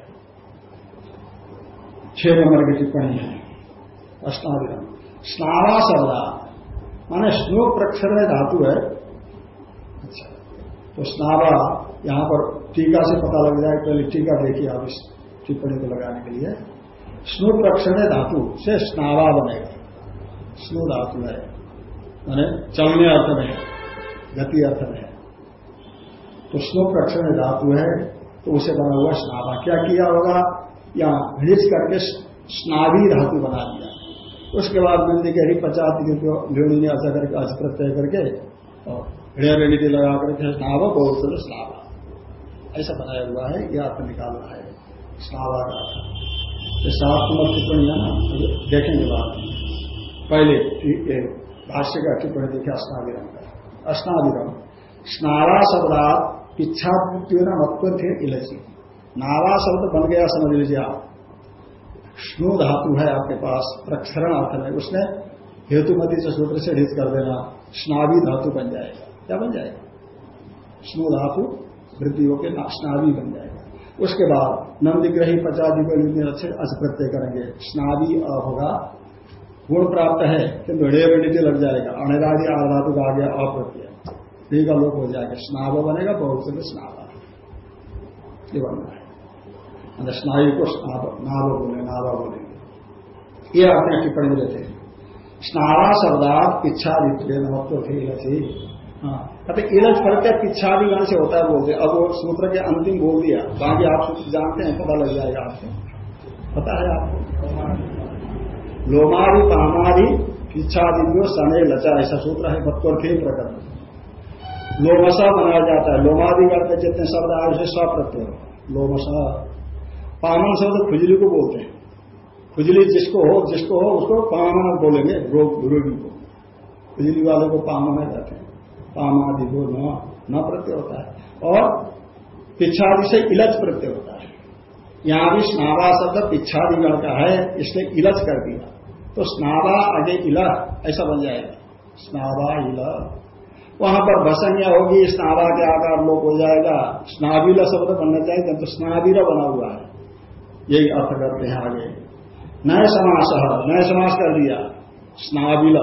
छह नंबर की टिप्पणी है। अष्टाविरम स्नावा शब्दा। माने स्नो प्रक्षर में धातु है। अच्छा। तो स्नावा यहाँ पर टीका से पता लग जाए, पहले टीका देखिए आप इस टिप्पणी को लगाने के लिए। स्नो प्रक्षण धातु से स्नावा बनेगा। स्नो धातु है। माने चलने अर्थ में गति अर्थ में है तो श्लोक अक्षर में धातु है तो उसे बना हुआ स्नावा क्या किया होगा? या हिच करके स्नावी धातु बना दिया। उसके बाद बिंदी के हरी पचास भेड़ी ने ऐसा करके अच प्रत्यय करके, और हृदय लगा करके स्नाव बहुत स्नावा ऐसा बनाया हुआ है, यह अर्थ निकाल रहा है। स्नावा का सात नंबर टिप्पणी है ना देखेंगे बात पहले भाष्य का टिप्पणी देखे अस्नाविरम का अस्नाविरम स्नावा शब्दात इच्छा न मत्व थे इलची। नावा शब्द बन गया समझ लीजिए आप। स्नु धातु है आपके पास, प्रक्षरण अर्थ में। उसने हेतुमती से सूत्र से हित कर देना, स्नावी धातु बन जाएगा। क्या बन जाएगा? स्नु धातु वृद्धि होकर स्नावी बन जाएगा। उसके बाद नंदिग्रही पचादी को अच्छे अच प्रत्यय करेंगे। स्नावी अ होगा गुण प्राप्त है किंतु वृद्धि लग जाएगा। अणरादि आधातु का आ गया, अप्रत्यय। का लोप हो जाएगा। स्नाव बनेगा, बहुत से स्नावा ये बनना है। स्नायु को नाव बोले नावा बोलेंगे। ये अपने टिप्पणी देते हैं। स्नावा शब्दात इच्छा नमत्व थे इलसी हाँ इलज करके पिच्छा भी गण से होता है बोलते अब वो सूत्र के अंतिम बोल दिया। बाकी आप सूत्र जानते हैं, पता लग जाएगा आपको। पता है आपको? लोमारी पामारी इच्छादिव्यो सने लचा, ऐसा सूत्र है बत्वर थे प्रकरण। लोमसा बनाया जाता है। लोमादि करते जितने शब्द आए उसे स्वप्रत्यय लोमसा। पामन शब्द खुजली को बोलते हैं। खुजली जिसको हो जिसको हो, उसको पामन बोलेंगे, रोग रोगी को। खुजली वाले को पामन कहते हैं। पामादि को न प्रत्यय होता है। और पिछादि से इलच प्रत्यय होता है। यहाँ भी स्नावा शब्द पिछादि गण का है इसलिए इलच कर दिया। तो स्नावा आगे इला, ऐसा बन जाएगा स्नावा इला। वहाँ पर भसनिया होगी, स्नावा के आकार लोप हो जाएगा। स्नाविला शब्द बनना चाहिए तो स्नाविला बना हुआ है। यही अर्थ करते हैं आगे। नए समास नए समास कर दिया। स्नाबिल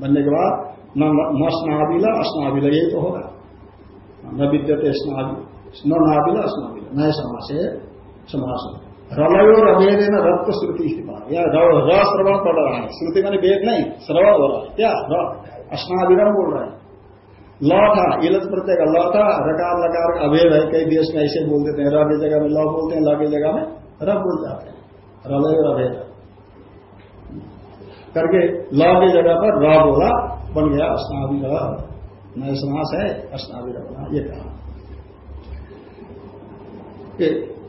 बनने के बाद न स्नाबिल अस्नाबिल यही तो होगा। न विद्यते नाबिल अस्नाबिल नए समास समास रलयो रवेद न रक्त श्रुति या र श्रवण पड़ रहा है श्रुति मैंने वेद नहीं श्रवण हो रहा है क्या अस्नाबिलम बोल। रहा है ल था इलत प्रत्यय का ल था रकार लकार अभेद है, कई देश में ऐसे बोल देते हैं र की जगह में ल बोलते हैं ल की जगह में रब बोल जाते हैं। रलय रभेद करके ल की जगह पर र बोला, बन गया अस्नावी र नए समास है अस्नावी बना ये कहा।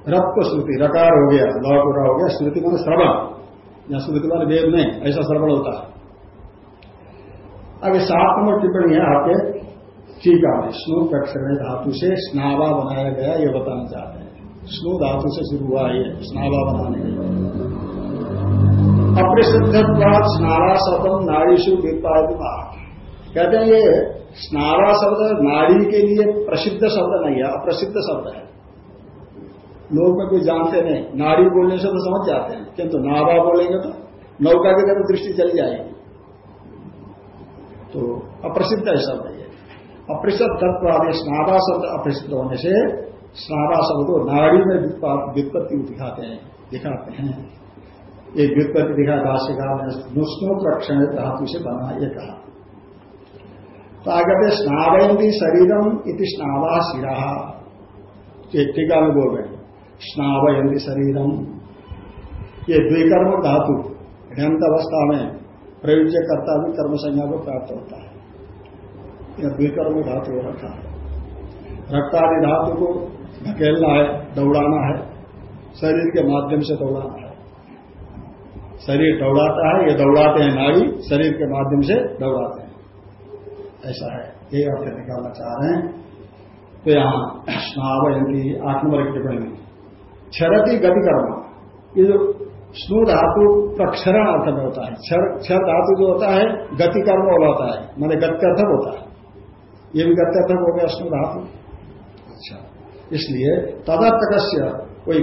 को श्रुति रकार हो गया ल को र हो गया, श्रुति मान श्रवण। या श्रुति मान वेद नहीं, ऐसा श्रवण होता है। अब सात नंबर टिप्पणी है, आपके टीका में, स्नो प्रक्षण धातु से स्नावा बनाया गया, ये बताना चाहते हैं। स्नो धातु से शुरू हुआ ये, स्नावा बनाने अप्रसिद्धत्वाद स्नारा शब्द नाड़ीशु विपादित। कहते हैं ये स्नारा शब्द नारी के लिए प्रसिद्ध शब्द नहीं है, अप्रसिद्ध शब्द है। लोग में कोई जानते नहीं। नारी बोलने से तो समझ जाते हैं। किंतु नावा बोलेंगे तो नौका की तरफ़ दृष्टि चली जाएगी। तो अप्रसिद्ध है शब्द ये। अप्रसिद्ध तत्व आदि स्नावा शब्द अप्रसिद्ध होने से सारा शब्द को नाड़ी में व्युत्पत्ति दिखाते हैं। दिखाते हैं। एक व्युत्पत्ति दिखा भाष्यकार ने दुष्णो प्रक्षण धातु से बना ये कहा। तो आगे स्नावयंती शरीरम इति स्नावा शिरा। टीका में बोल रहे हैं। स्नावयंती शरीरम। ये द्विकर्म धातु हृदय अवस्था में प्रयोज्य करता भी कर्म संज्ञा को प्राप्त होता है यह द्विकर्म धातु हो रखा। है रक्तादि धातु को धकेलना है, दौड़ाना है, शरीर के माध्यम से दौड़ाना है। शरीर दौड़ाता है, ये दौड़ाते हैं नाड़ी, शरीर के माध्यम से दौड़ाते हैं। ऐसा है। ये अर्थ निकालना चाह रहे हैं। तो यहाँ स्नावयंती आठ नंबर की टिप्पणी क्षरती गति कर्म ये जो स्नु धातु प्रक्षरण अर्थ में होता है, क्षर धातु जो होता है गति कर्म वाला होता है, मैंने गत्यर्थक होता है। ये भी गत्यर्थक हो गया स्नु धातु। अच्छा इसलिए तदर्थक कोई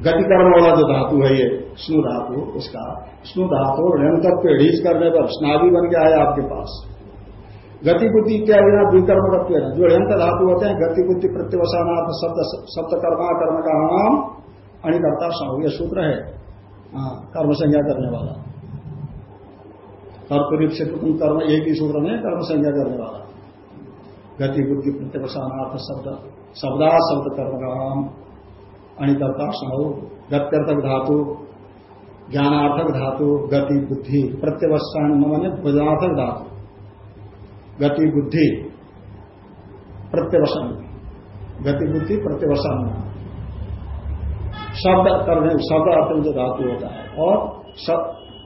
गति कर्म वाला जो धातु है ये स्नु धातु, उसका स्नु धातु ऋणतक पे ढीज करने पर स्नावी बन के आया आपके पास। गति बुद्धि इत्यादि ना द्विकर्म करते हैं। जो ऋणत धातु होते हैं गति बुद्धि प्रत्यवसानार्थ शब्द शब्द कर्मा कर्म का नाम अणिकर्ता सौ ये सूत्र है। हाँ, कर्म संज्ञा करने वाला। कर्तरीप से कर्म एक ही सूत्र में कर्म संज्ञा करने वाला। गति बुद्धि प्रत्यवसानार्थ शब्द शब्दा शब्द कर्म का नाम अणिकर्ता समूह गत्यर्थक धातु ज्ञानार्थक धातु गति बुद्धि प्रत्यवसान मैंने बुधार्थक धातु। गति बुद्धि प्रत्यवसन। गति बुद्धि प्रत्यवसन। शब्द कर्म शब्द में जो धातु होता है, और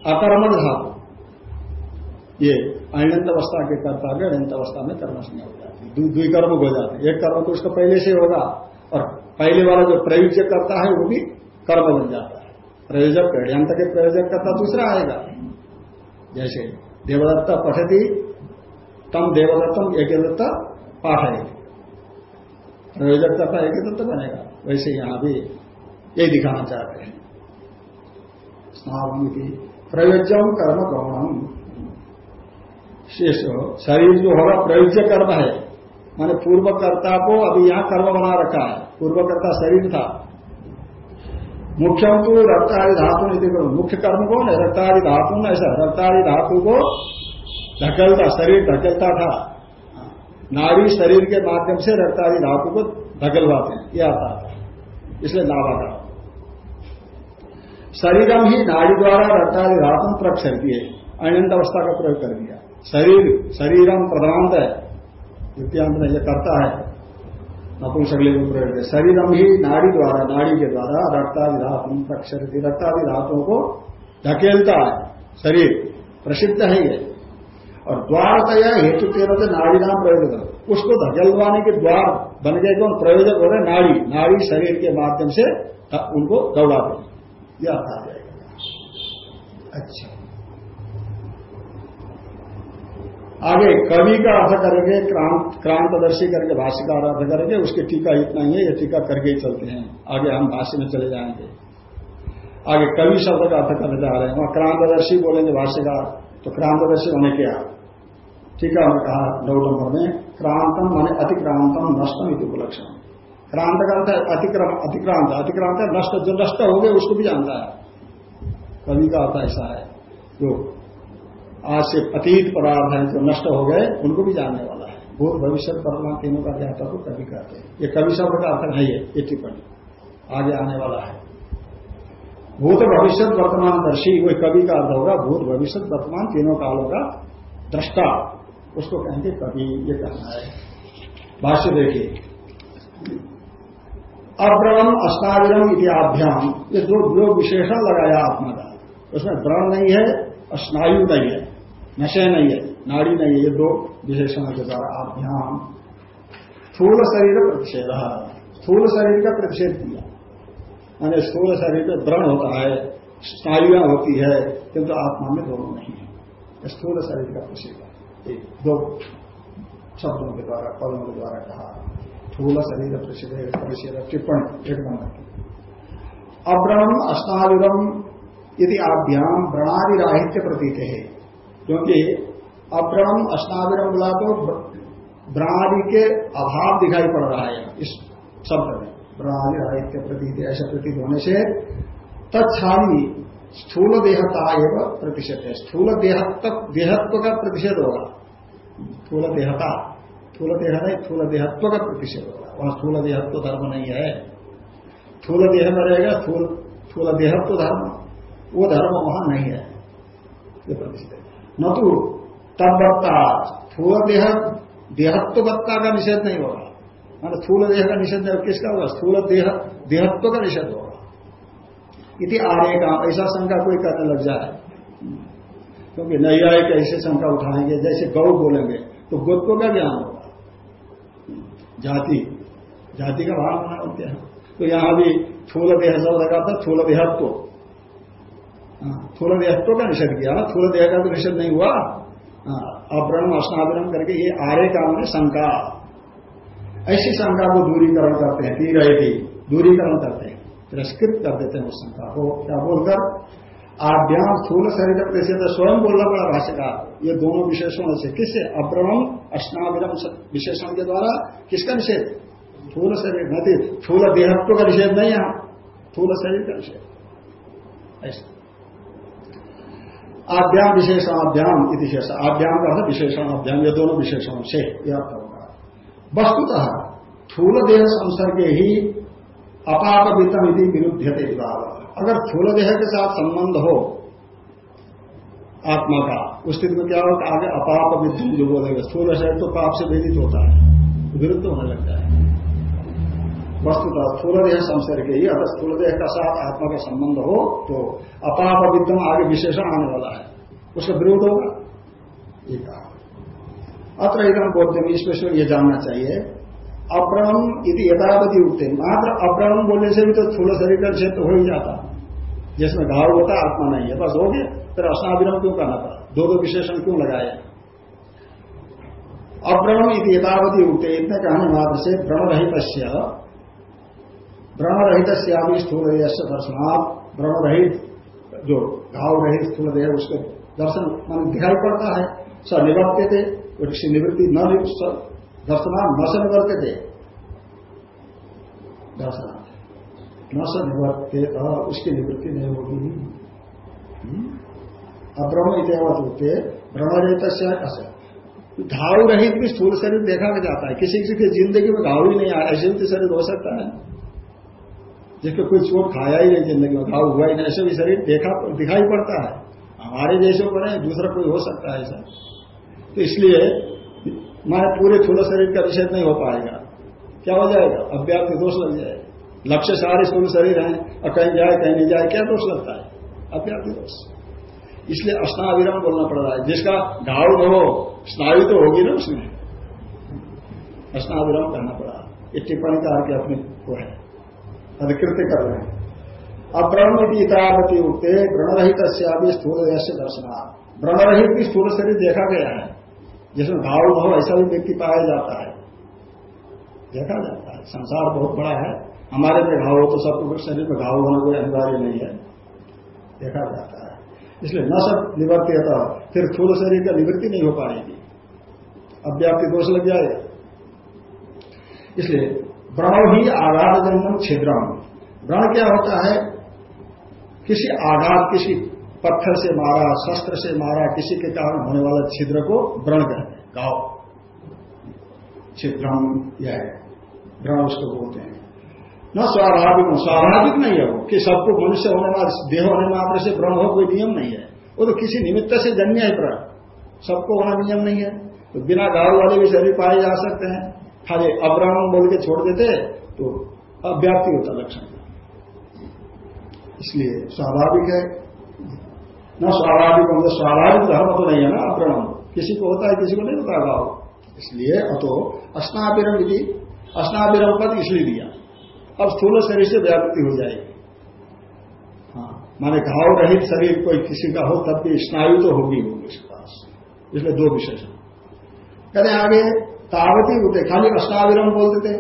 अकर्मक धातु। ये अनंत अवस्था के कर्ता के अनंत अवस्था में कर्म हो। जाती है द्विकर्म हो जाते हैं। एक कर्म तो उसका पहले से होगा, और पहले वाला जो प्रयोज्य करता है, वो भी कर्म बन जाता है। प्रयोजक षड्यंत के प्रयोजक करता, दूसरा आएगा। जैसे देवदत्ता पठती तम देवदत्तम एक दत्त पाठ है प्रयोजक एक दत्त बनेगा। वैसे यहाँ भी ये दिखाना चाहते हैं। स्नावी प्रयोज्यम कर्म गौणम। शेष शरीर जो होगा प्रयोज्य कर्म है। माने पूर्वकर्ता को अभी यहाँ कर्म बना रखा है। पूर्वकर्ता शरीर था। मुख्यम तो रक्तादि धातु नहीं देखो मुख्य कर्म कौन है? रक्तादि धातु ऐसा। रक्तादि धातु को ढकलता शरीर ढकलता था। नाड़ी शरीर के माध्यम से रक्तादि धातु को ढकलवाते हैं। यह आता था। इसलिए नावा का शरीरम ही नाड़ी द्वारा रक्तादि धातु प्रक्षर किए अनंत अवस्था का प्रयोग कर दिया। शरीर, शरीरम प्रधानत है। द्वितीयांत में यह करता है। नपुंसकले को प्रयोग है शरीरम ही नाड़ी द्वारा, नाड़ी के द्वारा रक्तादि धातु प्रक्षरती रक्तादि धातुओं को ढकेलता है। शरीर प्रसिद्ध है ये। और द्वार तया हेतु तेरह से नाड़ी नाम प्रयोग करो। उसको धकेलवाने के द्वार बन गए कौन? प्रयोजक हो रहे नाड़ी। नाड़ी शरीर के माध्यम से उनको दौड़ा दे यह आ जाएगा। अच्छा। आगे कवि का अर्थ करेंगे, क्रांत, क्रांतदर्शी करके भाष्यकार अर्थ करेंगे, उसकी टीका इतना ही है, ये टीका करके ही चलते हैं। आगे हम भाष्य में चले जाएँगे। आगे कवि शब्द का अर्थ करने जा रहे हैं। वहाँ क्रांतदर्शी बोलेंगे भाष्यकार तो क्रांतदर्शी होने क्या टीका हमने कहा नौ नंबर में क्रांतम माने अतिक्रांतम नष्टम इति उपलक्षण। क्रांत का है अतिक्रम, अतिक्रांत अतिक्रांत है नष्ट, जो नष्ट हो गए उसको भी जानता है। कवि का अर्थ ऐसा है, जो आज से अतीत पदार्थ है, जो नष्ट हो गए, उनको भी जानने वाला है। भूत भविष्य वर्तमान तीनों का ज्ञाता को कवि कहते हैं। ये कवि शब्द का अर्थ नहीं है, ये टिप्पणी। आगे आने वाला है। भूत भविष्य वर्तमान दर्शी कोई कवि का अर्थ होगा, भूत भविष्य वर्तमान तीनों कालों का दृष्टा। उसको कहेंगे कभी ये कहना है। भाष्य देखिए। अव्रणम अस्ताविरम इतिहाभ्याम ये दो जो विशेषण लगाया आत्मा का उसमें व्रण नहीं है और स्नायु नहीं है, नशे नहीं है, नाड़ी नहीं है, ये दो विशेषणों के द्वारा आभ्याम। स्थूल शरीर प्रतिषेध। स्थूल शरीर का प्रतिषेध किया। मैंने स्थूल शरीर में व्रण होता है स्नायुआ होती है, किंतु आत्मा में दोनों नहीं है। स्थूल शरीर का प्रतिषेध। दो शब्दों के द्वारा, पदों के द्वारा कहा, स्थूल शरीर प्रतिषेध टिप्पणी एक नंबर अब्रम अस्नाविरम यदि आभ्याम व्रणादि राहित्य प्रतीत है। क्योंकि अप्रम अस्नाविरम बोला तो व्रणादि के अभाव दिखाई पड़ रहा है इस शब्द में। व्रणादि राहित्य प्रतीत, ऐसा प्रतीत होने से तत्छावी स्थूल देहता एवं प्रतिशत है। स्थूल देहत्व का प्रतिषेध होगा। स्थूल देहता स्थूल देह नहीं स्थूल देहत्व का प्रतिषेध होगा वहाँ स्थूल देहत्व धर्म नहीं है। स्थूल देह में रहेगा, स्थूल देहत्व धर्म, वो धर्म वहाँ नहीं है। ये प्रतिष्ठित न तो तदवत्ता स्थूल देह देहत्वत्ता का निषेध नहीं होगा। मान स्थूल देह का निषेध किसका होगा? स्थूल देह देहत्व का निषेध होगा। इति आर्य का ऐसा शंका कोई करने लग जाए। क्योंकि आए ऐसे शंका उठाएँगे, जैसे गौ बोलेंगे तो गोत्व का ज्ञान होगा? जाति। जाति का भाव बना होते हैं? तो यहाँ भी थूल देह शब्द लगा था, थूल देहत्व थूल देहत्व का निषेध किया? ना थूल देह का तो निषेध नहीं हुआ। अव्रण अस्नावरण करके ये आर्य काम में शंका। ऐसी शंका को दूरीकरण करते हैं थी दूरीकरण करते हैं, तिरस्कृत कर देते हैं उस शंका को। क्या बोलकर? आभ्याम स्थूल शरीर निषेध स्वयं बोलना पड़ा भाष्यकार। ये दोनों विशेषणों से किससे? अभ्रमण अष्टाविरम विशेषण के द्वारा किसका निषेध? स्थूल शरीर नहीं, स्थूल देहत्व का निषेध नहीं है। स्थूल शरीर का निषेध। ऐसा। आभ्याम विशेषणाभ्याम इतिशेष आभ्याम का अर्थ विशेषणाभ्याम ये दोनों विशेषणों से यह अर्थ होगा वस्तुतः थूल देह संसर्ग ही अपाप वित्तम यदि विरुद्ध अगर थूल देह के साथ संबंध हो, आत्मा का, उस स्थिति में क्या होगा आगे अपाप विद्युत जो बोलेगा स्थूल शरीर तो पाप से वेदित होता है। विरुद्ध होने लगता है। वस्तुतः स्थूल देह संसर्ग ही, अगर स्थूल देह का साथ आत्मा का संबंध हो तो अपाप विद्यम आगे विशेषण आने वाला है। उसका विरोध होगा। ये कहा। अत्र एकदम बोलते हैं इसमें ये जानना चाहिए। अप्रणम यदि यथावधि उठते मात्र अप्रणम बोलने से भी तो स्थूल शरीर का क्षेत्र हो ही जाता। जिसमें घाव होता आत्मा नहीं है। बस हो गया। फिर अष्टाविरम क्यों करना पड़ा? दो दो विशेषण क्यों लगाए? यदि यथावधि उठते इतने कहने मात्र से भ्रम रहित भ्रम रहित श्यामी स्थूल दर्शनाथ भ्रम रहित जो घाव रहित स्थूल देह उसके दर्शन मन दिखाई पड़ता है। स निवर्त्य थे उसकी निवृत्ति न दर्शनाथ न से निवर्त्य थे दर्शनाथ न से निवर्त्य उसकी निवृत्ति नहीं होगी? अब्रह्म इतवत होते रहित घाव रहित भी स्थूल शरीर देखा जाता है। किसी किसी की ज़िंदगी में घाव ही नहीं आया ऐसे भी शरीर हो सकता है। जिसको कोई चोट खाया ही नहीं ज़िंदगी में, घाव हुआ ही नहीं, ऐसे भी शरीर देखा, दिखाई पड़ता है। हमारे जैसे को नहीं, दूसरा कोई हो सकता है ऐसा। तो इसलिए माने पूरे थूल शरीर का निषेध नहीं हो पाएगा। क्या हो जाएगा? अव्याप्त दोष लग जाएगा। लक्ष्य सारे स्थूल शरीर हैं, और कहीं जाए, कहीं नहीं जाए, क्या दोष लगता है? अव्याप्त दोष। इसलिए अस्नाविरम बोलना पड़ रहा है। जिसका घाव न हो, स्नायु तो होगी ना उसमें। अस्नाविरम कहना पड़ा। ये टिप्पणी कार के अपने को है। अधिकृत कर रहे हैं। इतावती उठते व्रणरहित स्थूल से दर्शना व्रणरहित भी स्थूल शरीर देखा गया है। जिसमें घाव भाव ऐसा भी व्यक्ति पाया जाता है। देखा जाता है। संसार बहुत बड़ा है। हमारे में घाव हो तो सब शरीर में घाव होना कोई अनिवार्य नहीं है। देखा जाता है। इसलिए न सब निवृत्ति होता फिर स्थूल शरीर का निवृत्ति नहीं हो पाएगी। अब अव्याप्ति दोष लग जाए। इसलिए व्रण ही आघात जन्म छिद्रम। व्रण क्या होता है? किसी आघात, किसी पत्थर से मारा, शस्त्र से मारा, किसी के कारण होने वाला छिद्र को व्रण कहते हैं। गाओ छिद्रम यह है। व्रण उसको बोलते हैं। न स्वाभाविक स्वाभाविक नहीं है वो, कि सबको मनुष्य होने वाले, देह होने मात्र से व्रण हो, कोई नियम नहीं है। वो तो किसी निमित्त से जन्य है व्रण सबको होना नियम नहीं है। तो बिना गाव वाले भी शरीर पाए जा सकते हैं। खाली अब्राह्मण बोल के छोड़ देते तो अव्याप्ति होता लक्षण। इसलिए स्वाभाविक है। न स्वाभाविक मतलब स्वाभाविक धर्म तो नहीं है ना अब्राह्मण। किसी को होता है, किसी को नहीं होता भाव इसलिए अतो अस्नाविरम यदि अस्नाविरम पद इसलिए दिया। अब स्थूल शरीर से व्याप्ति हो जाएगी। हाँ माने घाव रहित शरीर कोई किसी का हो, तब भी स्नायु तो होगी होगी उसके पास। इसलिए दो विशेषण कहते आगे, तावती होते खाली अष्टाविरम बोलते थे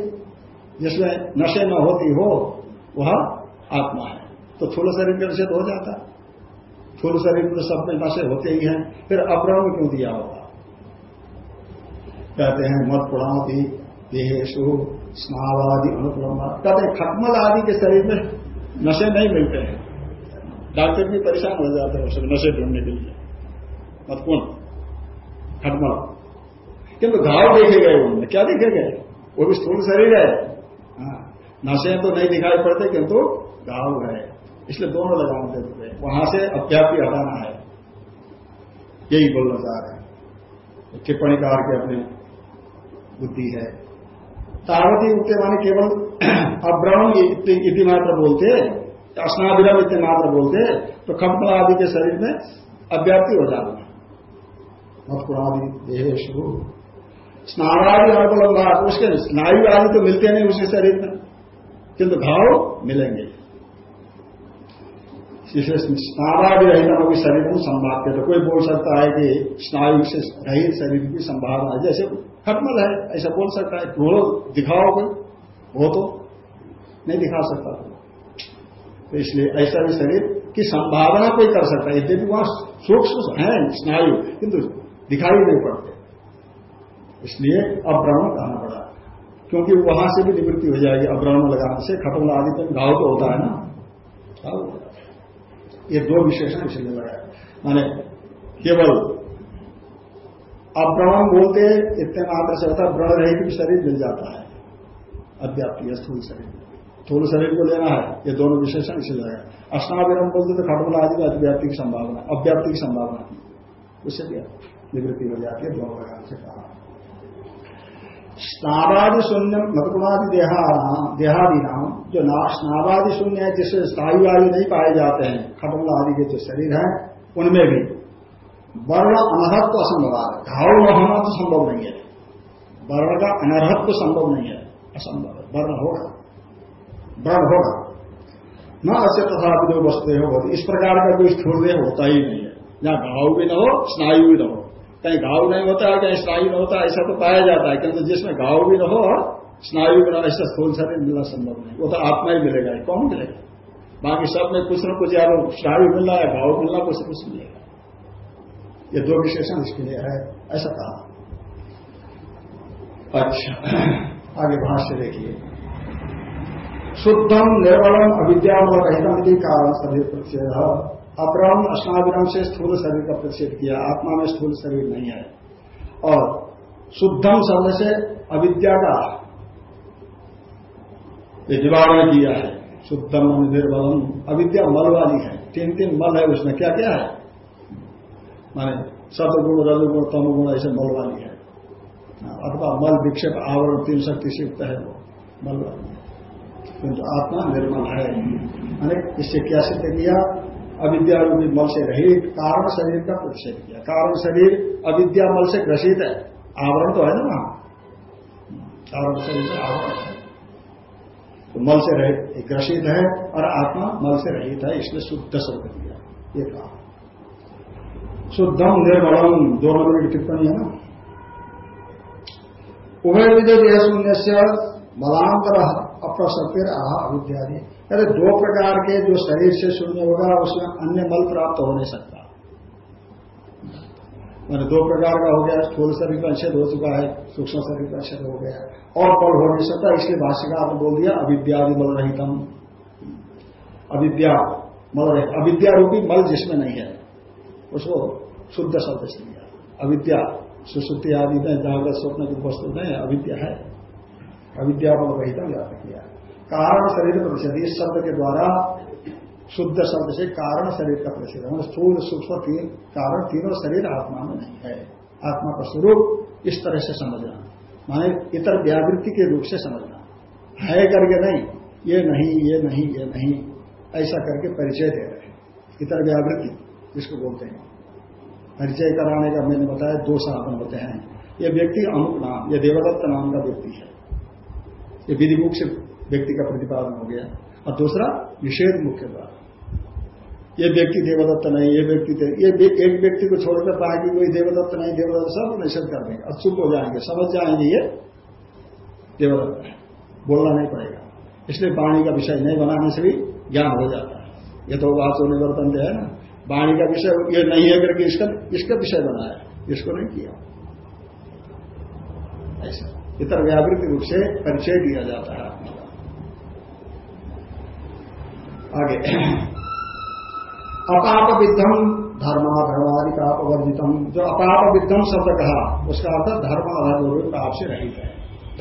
जिसमें नशे न होती हो, वह आत्मा है। तो थूल शरीर का निषेध हो जाता। थूल शरीर में सब में नशे होते ही हैं, फिर अपरम क्यों दिया होगा? कहते हैं, मत पुराणती देहेशु स्नावादि अनुपुरम कहते खटमल आदि के शरीर में नशे नहीं मिलते हैं। डॉक्टर भी परेशान हो जाते हैं उसमें नशे ढूँढने के लिए। मतपूर्ण खटमल। किंतु घाव देखे गए उन्होंने क्या देखे गए? वो भी स्थूल शरीर है। हाँ, नशे तो नहीं दिखाई पड़ते किंतु घाव है। इसलिए दोनों लगाने देते थे वहाँ से अध्यापी हटाना है। यही बोलना चाह रहे हैं। टिप्पणी कार के अपनी बुद्धि है। तावती उठते माने केवल [CLEARS THROAT] अब्रह्म इति मात्र बोलते स्नाविरम इतने मात्र बोलते तो खपल आदि के शरीर में अव्याप्ति हो जाता मत देहेशु स्नानादि अनुपलम्बात उसके स्नायु आदि तो मिलते नहीं उसके शरीर में, किंतु भाव मिलेंगे। इसलिए स्नानादि रहित होगी शरीर में संभाग तो कोई बोल सकता है कि स्नायु से रहित शरीर की संभावना जैसे खटमल है, ऐसा बोल सकता है ढूंढो दिखाओ कोई हो तो नहीं दिखा सकता। तो इसलिए ऐसा भी शरीर की संभावना कोई कर सकता है। यद्यपि वहाँ सूक्ष्म है, स्नायु, किंतु दिखाई नहीं पड़ते। इसलिए अभ्रमण कहना पड़ा। क्योंकि वहाँ से भी निवृत्ति हो जाएगी अभ्रमण लगाने से खत्म आदि पर घाव तो होता है ना। ये दो विशेषण इसलिए लगाया। माने केवल अभ्रमण बोलते इतने मात्र से होता है व्रण रहित भी शरीर मिल जाता है। अव्याप्ति स्थूल शरीर। स्थूल शरीर को लेना है, ये दोनों विशेषण इसे लगाया अस्नाविरम बोलते तो खटमल आदि में अव्याप्ति की संभावना, अव्याप्ति की संभावना। उससे भी निवृत्ति हो जाती है, दोनों प्रकार से कहा। स्नावादि शून्य मतगुणादि देहादि नाम जो स्नावादि शून्य है जिससे स्थायु आदि नहीं पाए जाते हैं खटमल आदि के जो शरीर है, उनमें भी वर्ण अनहत्व असंभव है। घाव न होना तो संभव नहीं है। वर्ण का अनर्हत्व संभव नहीं है। असंभव है। वर्ण होगा। वर्ण होगा। न अस्य तथा जो वस्तु हो इस प्रकार का कोई स्थूल होता ही नहीं है। जहाँ घाव भी न हो, स्नायु भी न हो। कहीं घाव नहीं होता है कहीं स्नायु न होता, ऐसा तो पाया जाता है। किंतु जिसमें घाव भी रहो और स्नायु भी रहो ऐसा स्थूल शरीर मिलना संभव नहीं। वो तो आत्मा ही मिलेगा। कौन मिलेगा? बाकी सब में कुछ न कुछ यार स्नायु मिल रहा है, घाव मिलना कुछ कुछ मिलेगा। ये दो विशेषण इसके लिए है ऐसा कहा। अच्छा। आगे भाष्य देखिए। शुद्धम निर्मलम रहितम कारण सभी प्रतिषेध अब्रह्म अस्नाविरम से स्थूल शरीर का प्रतिषेध किया। आत्मा में स्थूल शरीर नहीं है। और शुद्धम शब्द से अविद्या का निवारण किया है। शुद्धम निर्बलम अविद्या मल वाली है। तीन तीन मल है उसमें क्या क्या है? माने सतगुण, रजगुण तमगुण ऐसे मल वाली है। अथवा मल विक्षेप, आवरण, तीन शक्ति से युक्त है वो मल वाली आत्मा निर्मल है अनेक इससे क्या सिद्ध किया? अविद्या मल से रहित, कारण शरीर का प्रतिषेध किया। कारण शरीर अविद्या मल से ग्रसित है। आवरण तो है ना वहाँ। कारण शरीर आवरण तो मल से रहित ग्रसित है और आत्मा मल से रहित है, इसलिए शुद्ध शब्द दिया ये कहा। शुद्धम निर्मलम। दो नंबर टिप्पणी है ना? उभय देह शून्य से मलांतर अप्रसत्य आह अविद्यादि। अरे दो प्रकार के जो शरीर से शून्य होगा, उसमें अन्य मल प्राप्त हो नहीं सकता। मैंने दो प्रकार का हो गया, स्थूल शरीर का अच्छेद हो चुका है, सूक्ष्म शरीर का अच्छेद हो गया और मल हो नहीं सकता, इसलिए भाष्यकार आपने बोल दिया, अविद्यादि मल रहितम। अविद्या, मल रहित। अविद्या रूपी मल जिसमें नहीं है। उसको शुद्ध शब्द से लिया। अविद्या सुश्रुति आदि में जागृत स्वप्न की वस्तु में अविद्या है। अविद्या मल रहितम याद किया। कारण शरीर का प्रतिषेध इस शब्द के द्वारा शुद्ध शब्द से कारण शरीर का प्रतिषेध है स्थूल, सूक्ष्म तीन कारण, तीनों शरीर आत्मा में नहीं है। आत्मा का स्वरूप इस तरह से समझना। माने इतर व्यावृत्ति के रूप से समझना। है करके नहीं, ये नहीं ये नहीं ये नहीं, ऐसा करके परिचय दे रहे हैं। इतर व्यावृत्ति। इसको बोलते हैं। परिचय कराने का मैंने बताया, दो साधन होते हैं। यह व्यक्ति अमुक नाम यह देवदत्त नाम का व्यक्ति है। ये विधिमुख से व्यक्ति का प्रतिपादन हो गया। और दूसरा, निषेध मुख्य द्वारा। ये व्यक्ति देवदत्त नहीं, ये व्यक्ति ये एक व्यक्ति को छोड़कर बाकी कोई देवदत्त नहीं, देवदत्त सब निषेध कर देंगे। अचुप हो जाएँगे, समझ जाएँगे ये देवदत्त बोलना नहीं पड़ेगा। इसलिए वाणी का विषय नहीं बनाने से भी ज्ञान हो जाता है। ये तो वाचो निवर्तन है ना। वाणी का विषय ये नहीं है करके इसका इसका विषय बनाया। इसको नहीं किया। ऐसा। इतर व्यावृत्ति रूप से परिचय दिया जाता है आगे अपाप विद्धम धर्मा धर्मादि पाप वर्जितम जो अपाप विद्धम शब्द कहा, उसका अर्थ धर्म अधर्म पाप से रहित है।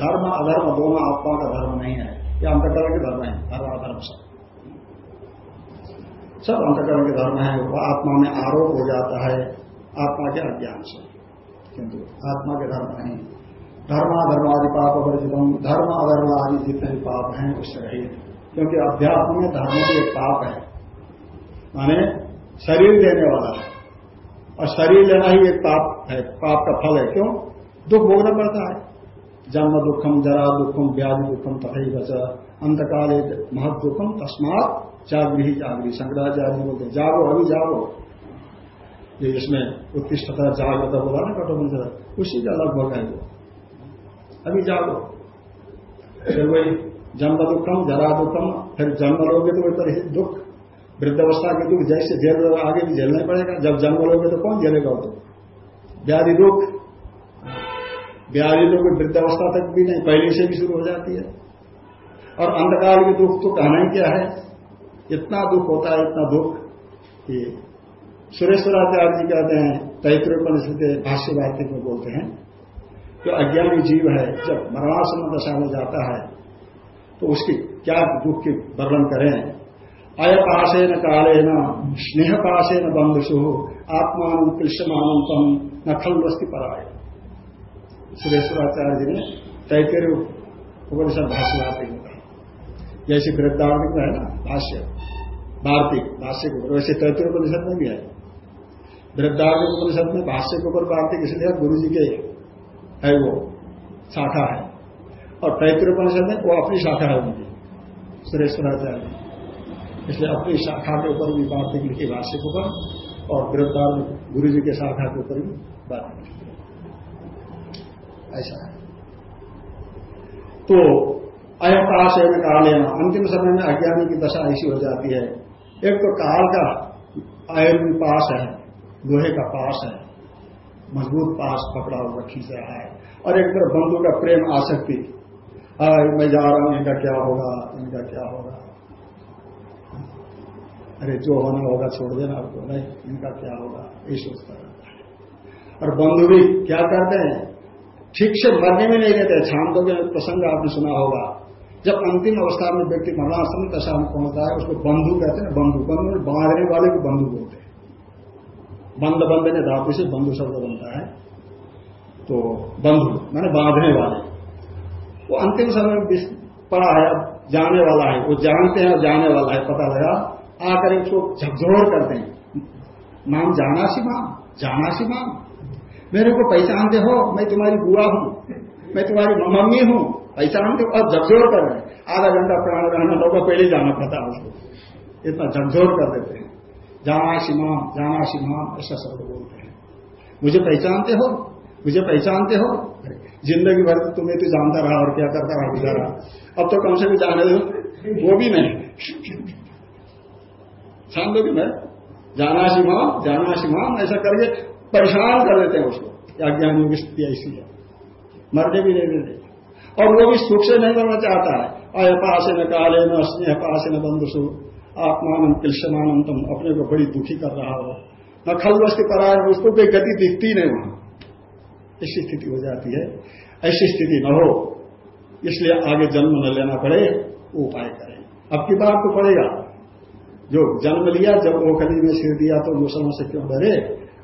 धर्म अधर्म दोनों आत्मा का धर्म नहीं है। यह अंतकरण के धर्म है धर्म अधर्म सब सब अंतकरण के धर्म है वह आत्मा में आरोप हो जाता है, आत्मा के अज्ञान से। किंतु आत्मा के धर्म नहीं। धर्माधर्म आदि पाप वर्जितम धर्म अधर्म आदि जितने भी पाप हैं, उससे रहित। क्योंकि अध्यात्म में धर्म भी एक पाप है। माने शरीर देने वाला है। और शरीर लेना ही एक पाप है, पाप का फल है। क्यों? दुख भोगना पड़ता है। जन्म दुखम, जरा दुखम, व्याधि दुखम तथा बच अंतकाल महत दुखम तस्मात जागृही जागृही शंकराचार्य बोलते जागो, अभी जागो। ये इसमें उत्कृष्टता जागृता बोला ना कटोबंध उसी का लगभग है वो। अभी जागो। फिर वही जन्म दुखम, जरा दुखम, फिर जन्म लोगे तो वही परिस्थिति दुख। वृद्धावस्था के दुख जैसे झेल आगे भी झेलना पड़ेगा। जब जन्म लोगे तो कौन झेलेगा वो व्याधि दुख। व्याधि दुख वृद्धावस्था तक भी नहीं, पहले से भी शुरू हो जाती है। और अंधकाल के दुख तो कहना ही क्या है? इतना दुख होता है, इतना दुख कि सुरेश्वराचार्य जी कहते हैं तैत्रोपनिषद के भाष्य वार्तिक में बोलते हैं, जो अज्ञानी जीव है, जब मरणासन दशा में जाता है तो उसकी क्या दुख की वर्णन करें? अयपाशे न काले न स्नेह पाशे न बंधुषु, आत्मान कृष्णमान तम न खल वस्ती पर आए सुरेश्वराचार्य जी ने तैतरे उपनिषद भाष्य वार्तिक में जैसे में है ना, भाष्य। वार्तिक भाष्य के ऊपर। वैसे तैतरे परिषद में भी है। वृद्धार्थिक उपनिषद में भाष्य के ऊपर वार्तिक इसलिए गुरु जी के है वो, शाखा है। और तैतृय परिषद में वो अपनी शाखा है उनकी सुरेश्वराचार्य इसलिए अपनी शाखा के ऊपर भी वार्तिक लिखी भाष्य के ऊपर और वृद्धार गुरु जी के शाखा के ऊपर भी बात ऐसा है। तो है काल लेना अंतिम समय में अज्ञानी की दशा ऐसी हो जाती है एक तो काल का अयन पास है, लोहे का पास है, मज़बूत पास पकड़ा हुआ खींच रहा है, और एक तरफ़ बंधु का प्रेम आसक्ति। मैं जा रहा हूँ, इनका क्या होगा, इनका क्या होगा? अरे, जो होना होगा छोड़ देना आपको, नहीं, इनका क्या होगा? ये सोचता रहता है। और बंधु भी क्या करते हैं? ठीक से मरने में नहीं देते शांतों के प्रसंग आपने सुना होगा। जब अंतिम अवस्था में व्यक्ति मरणासन दशा में पहुँचता है, उसको बंधु कहते हैं बंधु। बंधु बांधने वाले को बंधु बोलते हैं। बंद बंद ने धातु से बंधु शब्द बनता है। तो बंधु, माने बांधने वाले। वो अंतिम समय में पड़ा है जाने वाला है। वो जानते हैं जाने वाला है, पता लगा। आकर उसको झकझोर करते हैं। नाम जाना सी माम जाना सी माम। मेरे को पहचानते हो, मैं तुम्हारी बुआ हूँ। मैं तुम्हारी मम्मी हूँ। पहचानते हो और झकझोर कर रहे हैं। आधा घंटा प्राण रहना लोगों को पहले जाना पड़ता है उसको। इतना झकझोर कर देते हैं। जाना सिमाम जाना सिमाम ऐसा शब्द बोलते हैं। मुझे पहचानते हो? मुझे पहचानते हो? ज़िंदगी भर तो तुम्हें तो जानता रहा और क्या करता रहा गुजारा। अब तो कम से कम जाने दो। वो भी नहीं। छान दो मैं जाना सिमाम जाना सिमाम ऐसा करके परेशान कर देते हैं उसको। अज्ञानियों की स्थिति ऐसी है। मरने भी नहीं देते। और वो भी सुख से नहीं मरना चाहता है। अयपास न काले न स्नेह पास न बंधुसु आत्मान तुम अपने को बड़ी दुखी कर रहा हो। न खल वस्ती पर उसको कोई गति दिखती नहीं वहाँ। ऐसी स्थिति हो जाती है। ऐसी स्थिति न हो इसलिए आगे जन्म न लेना पड़े वो उपाय करें। अब की बात तो पड़ेगा। जो जन्म लिया जब ओखली में सिर दिया तो मुसलमान से क्यों डरे?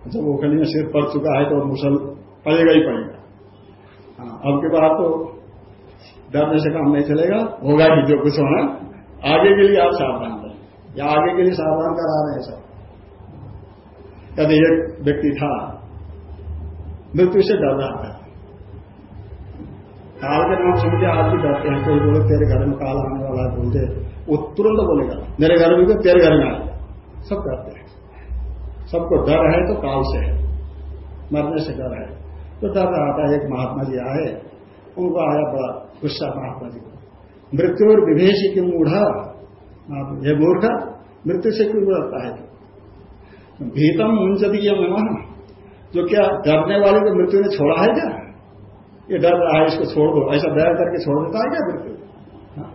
जब ओखली में सिर पड़ चुका है तो मुसल पड़ेगा ही पड़ेगा। हाँ, अब की बात तो डरने से काम नहीं चलेगा, होगा कि जो कुछ होना, आगे के लिए आप सावधान रहें। या आगे के लिए सावधान करा रहे हैं सब। कभी एक व्यक्ति था, मृत्यु से डर रहा था। काल के नाम सुन के आज भी डरते हैं। कोई बोले, तेरे घर में काल आने वाला है, बोलते वो तुरंत बोलेगा, मेरे घर में भी तेरे घर में आएगा सब डरते हैं। सबको डर है तो काल से है। मरने से डर है। तो डर रहा था, एक महात्मा जी आए, उनको आया बड़ा गुस्सा जी को मृत्यु और विभेषी की मूढ़ा? ये मूर्ख, मृत्यु से क्यों डरता है? भीतम मुंजदी मन। जो क्या डरने वाले को मृत्यु ने छोड़ा है क्या? ये डर रहा है, इसको छोड़ दो। ऐसा दया करके छोड़ देता है क्या मृत्यु? हाँ।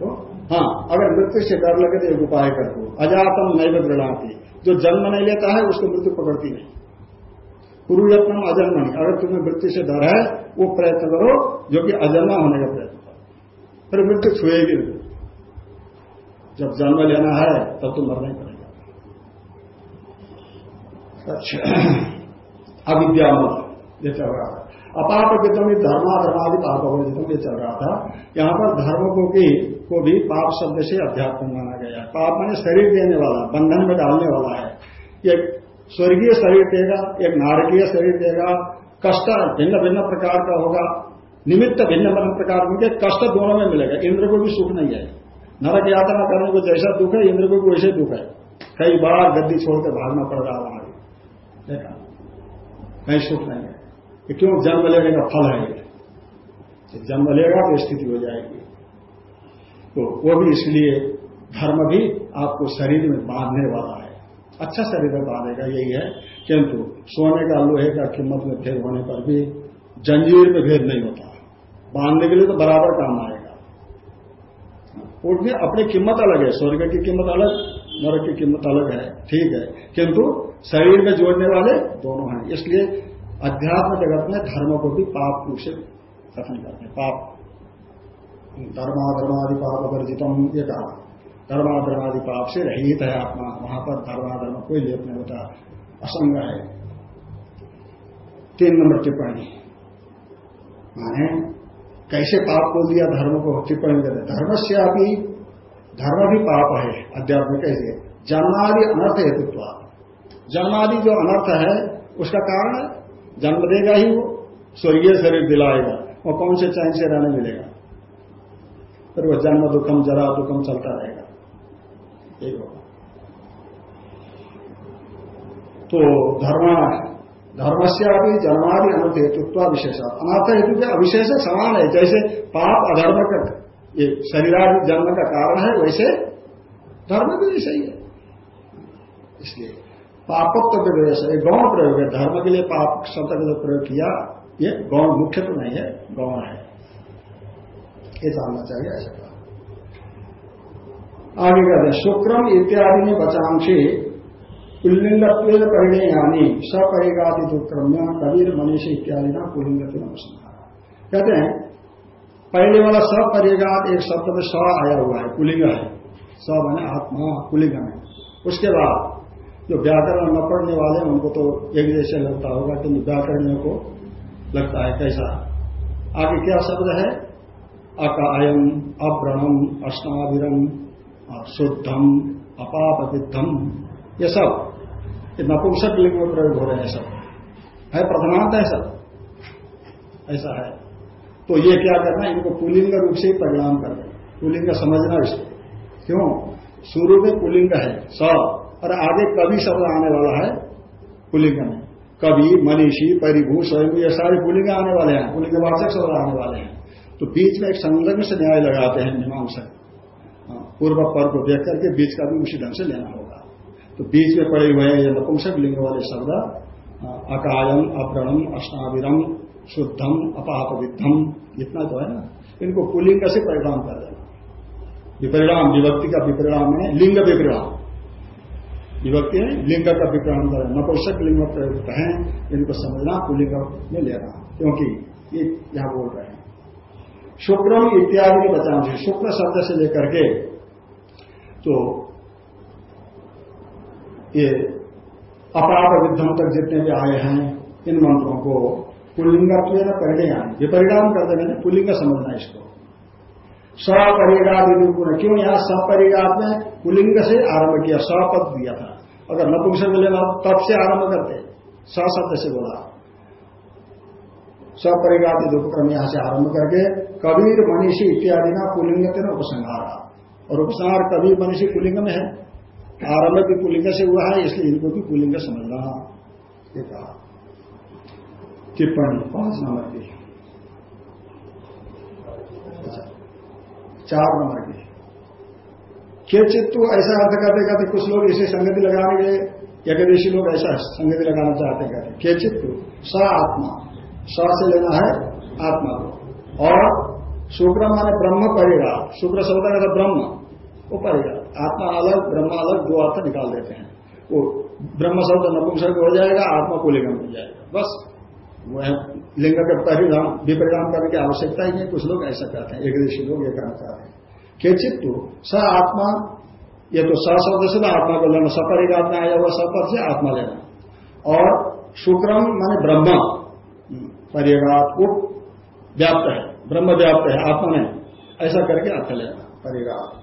तो हाँ अगर मृत्यु से डर लगे तो एक उपाय कर दो। अजातम नैव दृढ़ाती। जो जन्म नहीं लेता है, उसको मृत्यु पकड़ती नहीं। कुरुयत्नम अजन्म। नहीं अगर तुम्हें मृत्यु से डर है, वो प्रयत्न करो जो कि अजन्मा होने का प्रयत्न करो। फिर मृत्यु छुएगी जब जन्म लेना है, तब तो मरना ही पड़ेगा। अच्छा। अविद्या ये चल रहा था। अपाप विद्यमी धर्माधर्मादि पाप जितम ये चल रहा था। यहाँ पर धर्म को, की को भी पाप शब्द से अध्यात्म माना गया है। पाप माने शरीर देने वाला, बंधन में डालने वाला है। एक स्वर्गीय शरीर देगा, एक नारकीय शरीर देगा, कष्ट भिन्न भिन्न प्रकार का होगा, निमित्त भिन्न भिन्न प्रकार के कष्ट दोनों में मिलेगा, इंद्र को भी सुख नहीं है। नरक यात्रा करने को जैसा दुख है, इंद्र को भी वैसे दुख है। कई बार गद्दी छोड़कर भागना पड़ रहा वहाँ देखा? कहीं सुख नहीं है। ये क्यों? जन्म लेने का फल है ये। जन्म लेगा तो स्थिति हो जाएगी। तो वो भी इसलिए धर्म भी आपको शरीर में बांधने वाला अच्छा शरीर में बांधेगा यही है। किंतु सोने का लोहे का कीमत में भेद होने पर भी जंजीर में भेद नहीं होता। बांधने के लिए तो बराबर काम आएगा। उनकी अपनी कीमत अलग है, स्वर्ग की कीमत अलग, नरक की कीमत अलग है, ठीक है। किंतु शरीर में जोड़ने वाले दोनों हैं। इसलिए अध्यात्म जगत में धर्म को भी पाप रूप से कथन करते हैं। पाप, धर्माधर्मादि पाप वर्जितम, ये कहा। धर्माधर्मादि पाप से रहित है आत्मा। वहाँ पर धर्माधर्म कोई लेप नहीं होता। असंग है। तीन नंबर टिप्पणी। माने, कैसे पाप बोल दिया, धर्म को टिप्पणी करते धर्म से अभी धर्म भी पाप है अध्यात्म कैसे जन्मादि अनर्थ हेतुत्व। जन्मादि जो अनर्थ है, उसका कारण, जन्म देगा ही वो, स्वर्गीय शरीर दिलाएगा। और कौन से चैन से रहने मिलेगा? फिर वह जन्म दुखम, जरा दुखम चलता रहेगा। एक होगा तो धर्म धर्म से अभी जन्मादि अनर्थ हेतुत्व विशेष अनर्थ हेतु के अविशेष समान है। जैसे पाप अधर्म का ये शरीरादि जन्म का कारण है, वैसे धर्म भी ऐसा ही है। इसलिए पापत्व के वजह से गौण प्रयोग है। धर्म के लिए पाप शब्द का जो प्रयोग किया, ये गौण मुख्य तो नहीं है, गौण है। ये जानना चाहिए, ऐसा आगे कहते हैं, शुक्रम इत्यादि में बचांशी पुल्लिंग परिणय यानी सपरिगाति दुक्रम्य कबीर मनीष इत्यादि ना पुलिंग कहते हैं, पहले वाला सपरिगात एक शब्द में स आया हुआ है पुलिंग है। स बने आत्मा पुलिंग में उसके बाद, जो व्याकरण न पढ़ने वाले उनको तो एक जैसे लगता होगा किंतु व्याकरणियों को लगता है कैसा। आगे क्या शब्द है? अकायम अव्रणम अस्नाविरम शुद्धम अपापविद्धम ये सब। ये नपुंसक लिंग में प्रयोग हो रहे हैं सब। है प्रधानांत है सब। ऐसा है। तो ये क्या करना है? इनको पुलिंग रूप से ही परिणाम कर रहे पुलिंग समझना इसको। क्यों? शुरू में पुलिंग है स और आगे कवि शब्द आने वाला है पुलिंग में। कवि मनीषी परिभू स्वयं ये सारे पुलिंग आने वाले हैं। पुलिंग वाचक शब्द आने वाले हैं। तो बीच में एक संलग्न से न्याय लगाते हैं मीमांसक। हाँ, पूर्व पर को देख करके बीच का भी उसी ढंग से लेना होगा। तो बीच में पड़े हुए हैं ये नपुंसक लिंग वाले शब्द हाँ, अकायम अप्रणम अष्टाविरम शुद्धम अपापविद्धम इतना तो है ना। इनको पुलिंग से परिणाम कर देना। विपरिणाम विभक्ति का विपरिणाम है लिंग विपरिणाम। विभक्ति है लिंग का विपरिणाम कर नपुंसक लिंग प्रयुक्त है इनको समझना पुलिंग में लेना क्योंकि ये यहाँ बोल रहे हैं। शुक्रम इत्यादि के बचाव से शुक्र शब्द से लेकर के तो ये अपराध विद्धम तक जितने भी आए हैं, इन मंत्रों को पुलिंग न परिणाम विपरिणाम कर देंगे पुलिंग समझना इसको। निरूपण क्यों यहाँ सपरिगात में पुलिंग से आरंभ किया? सपद दिया था। अगर नपुंसक लेना तब से आरंभ करते। स शब्द से बोला। सपरिगात उपक्रम यहाँ से आरंभ करके, कबीर, मनीषी इत्यादि ना पुलिंग तेना उपसंहार। और उपसंहार कबीर मनीषी पुलिंग में है। आरंभ भी पुलिंग से हुआ है इसलिए इनको भी पुलिंग समझना ये कहा टिप्पणी पाँच नंबर की। अच्छा, चार नंबर की। के चित्तु ऐसा अर्थ करते कहते कुछ लोग इसे संगति लगाने के लिए यज्ञदेशी लोग ऐसा संगति लगाना चाहते कहते के चित्तु स आत्मा स से लेना है आत्मा को। और शुक्र माने ब्रह्म पड़ेगा। शुक्र शब्द का ब्रह्म। वो पड़ेगा आत्मा अलग, ब्रह्म अलग, दो अर्थ निकाल देते हैं। वो ब्रह्म शब्द नपुंसक हो जाएगा, आत्मा को लिंग मिल जाएगा। बस वह लिंग का परिणाम, विपरिणाम करने की आवश्यकता ही नहीं, कुछ लोग ऐसा कहते हैं। एक देशी लोग ये कहना चाहते हैं। केचित तो स आत्मा, ये तो स शब्द से आत्मा को लेना सपर एक आत्मा आया हुआ सपद से आत्मा लेना। और शुक्रम माने ब्रह्म। परिगात वो व्याप्त है। ब्रह्म व्याप्त है, आत्मा में ऐसा करके अर्थ लेना परिगा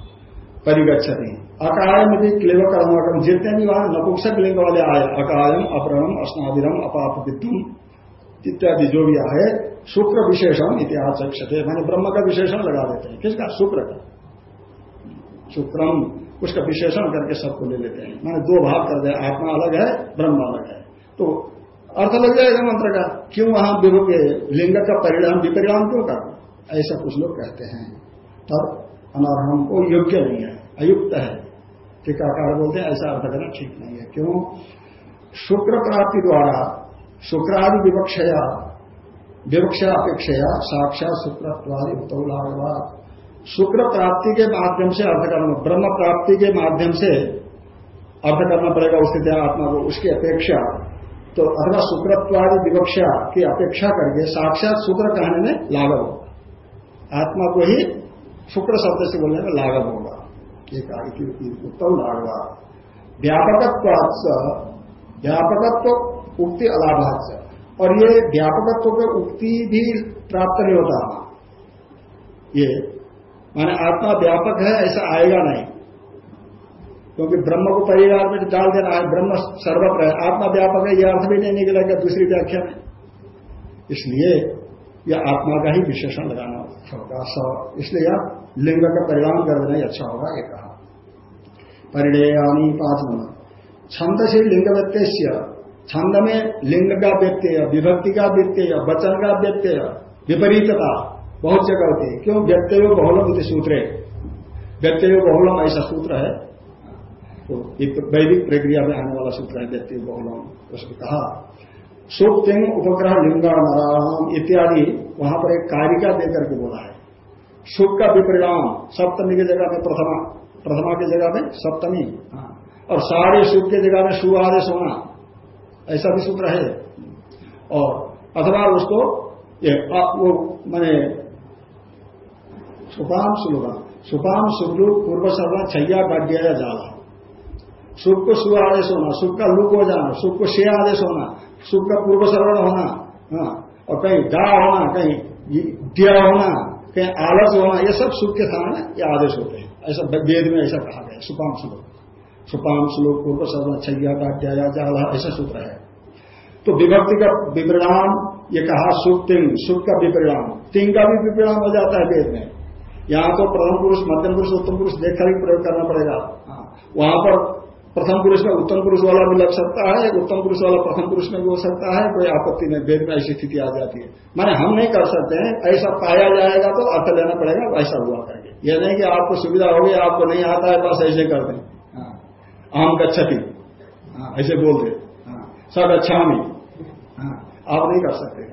परिगछति अकायम भी क्लेव कर्मकम जितने भी वहाँ नपुंसक लिंग वाले आए अकायम अपरणम अस्नाविरम अपापविद्धम इत्यादि जो भी आए शुक्र विशेषण इतिहास थे मैंने ब्रह्म का विशेषण लगा देते हैं। किसका? शुक्र का शुक्रम, उसका विशेषण करके सबको ले लेते हैं। मैंने दो भाग कर दिया आत्मा अलग है, ब्रह्म अलग है। तो अर्थ लग जाएगा मंत्र का, क्यों वहाँ लिंग का परिणाम, विपरिणाम क्यों कर ऐसा कुछ लोग कहते हैं। तब अनर्हम को योग्य नहीं है। अयुक्त है। टीकाकार बोलते हैं, ऐसा अर्थ करना ठीक नहीं है। क्यों? शुक्र प्राप्ति द्वारा, शुक्रादि विवक्षया विवक्षा अपेक्षा साक्षात शुक्रत्वादि उत्तौलागवा शुक्र प्राप्ति के माध्यम से अर्थ करना ब्रह्म प्राप्ति के माध्यम से अर्थ करना पड़ेगा उस आत्मा को, उसकी अपेक्षा। तो अथवा शुक्रत्वादि विवक्षा की अपेक्षा करके साक्षात शुक्र कहने में लाघव होगा। आत्मा को ही शुक्र शब्द से बोलने में लाघव होगा। एक उत्तम लागवा व्यापकत्व व्यापकत्व उक्ति अलाभात और ये व्यापकत्व के उक्ति भी प्राप्त नहीं होता। ये, माने आत्मा व्यापक है, ऐसा आएगा नहीं। क्योंकि ब्रह्म को परिवार में डाल देना है, ब्रह्म सर्वत्र है। आत्मा व्यापक है यह अर्थ भी नहीं निकलेगा दूसरी व्याख्या में। इसलिए यह आत्मा का ही विशेषण लगाना होगा सब इसलिए यह लिंग का परिणाम कर देना अच्छा होगा ये कहा। परिणयानी पाँच नंबर छंद से लिंग व्यत्यय छंद में लिंग का व्यत्यय, विभक्ति का व्यत्यय, वचन का व्यत्यय, विपरीतता बहुत जगह होती है। क्यों? व्यत्यय बहुलम सूत्र। है व्यत्यय बहुलम ऐसा सूत्र है। तो एक वैदिक प्रक्रिया में आने वाला सूत्र है व्यक्ति बहुलम। उसने कहा सुख उपग्रह लिंगा नारायण इत्यादि वहाँ पर एक कारिका देकर के बोला है। सुख का विपरिणाम सप्तमी की जगह में प्रथमा प्रथमा की जगह में सप्तमी। हाँ। और सारे सुख की जगह में सु आदेश होना ऐसा भी सूत्र है। और अथवा उसको ये वो मैंने सुपाम सुलभा। सुपाम सुलू पूर्व सर्वा छैया गाड्या जाला। सुख को सु आदेश होना सुख का लुक हो जाना। सुख को से आदेश होना सुख का पूर्व श्रवण होना हाँ और कहीं गा होना कहीं दिया होना कहीं आलस होना ये सब सुख के सामने ये आदेश होते हैं। ऐसा वेद में ऐसा कहा गया सुपाम श्लोक। सुपाम श्लोक पूर्व श्रवण का जाला ऐसा सूत्र है। तो विभक्ति का विपरिणाम ये कहा सुख तिंग सुख का विपरिणाम। तिंग का भी विपरिणाम हो जाता है वेद में। यहाँ तो प्रथम पुरुष मध्यम पुरुष उत्तम पुरुष देखकर ही प्रयोग करना पड़ेगा। हाँ, वहाँ पर प्रथम पुरुष में उत्तम पुरुष वाला भी लग सकता है उत्तम पुरुष वाला प्रथम पुरुष में भी हो सकता है कोई आपत्ति नहीं वेद में ऐसी स्थिति आ जाती है। माने हम नहीं कर सकते हैं ऐसा पाया जाएगा तो अर्थ लेना पड़ेगा ऐसा हुआ करके। यह नहीं कि आपको सुविधा होगी आपको नहीं आता है बस ऐसे कर दें। हाँ। आम गच्छति। हाँ, ऐसे बोल दे। हाँ। सब अच्छा में आप नहीं कर सकते।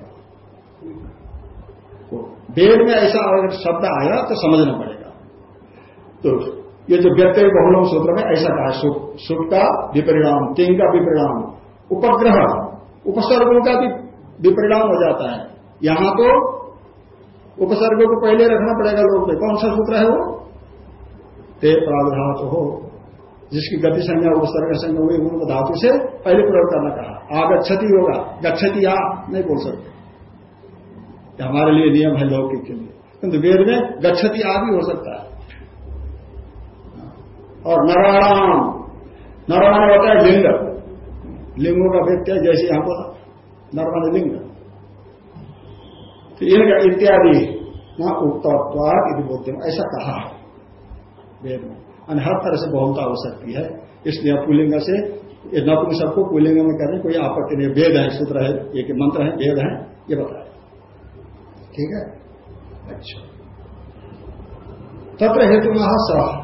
तो वेद में ऐसा अगर शब्द आया तो समझना पड़ेगा। तो ये जो व्यक्ति बहुलम सूत्र में ऐसा कहा सुख सुख का विपरिणाम, तिंग का विपरिणाम, उपग्रह, उपसर्गों का भी विपरिणाम हो जाता है। यहाँ तो उपसर्गों को पहले रखना पड़ेगा लोग में कौन सा सूत्र है वो? ते प्रादुर्भाव हो। जिसकी गति संज्ञा, उपसर्ग संज्ञा हुई उनको धातु से पहले प्रयोग करना कहा। आगछति होगा। गच्छति आ नहीं बोल सकते। हमारे लिए नियम है लौकिक के लिए। किंतु वेद में गच्छति आ भी हो सकता है। और नराणाम नरवाण होता है लिंग। लिंगों का व्यक्ति जैसे यहाँ पर नरवाण लिंग। तो इनका इत्यादि? न उक्तत्वाद यदि बोलते हैं ऐसा कहा है वेद में। अन्य हर तरह से बहुलता हो सकती है। इसलिए पुलिंग से नपुंग सबको पुलिंग में करें। कोई आपत्ति नहीं वेद है, सूत्र है एक मंत्र है, वेद है, ये बताए। ठीक है? अच्छा। तत्र हेतु महा सह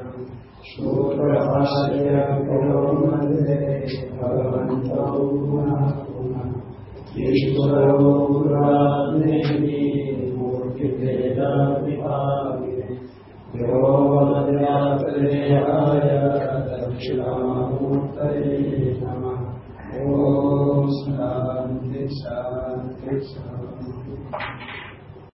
ईश्वरो गुराग्नेः मूर्तिभेदाविभागे योगव्यात्रेयाय दक्षिणामूर्तये नमः ॐ शान्ति शान्ति शान्ति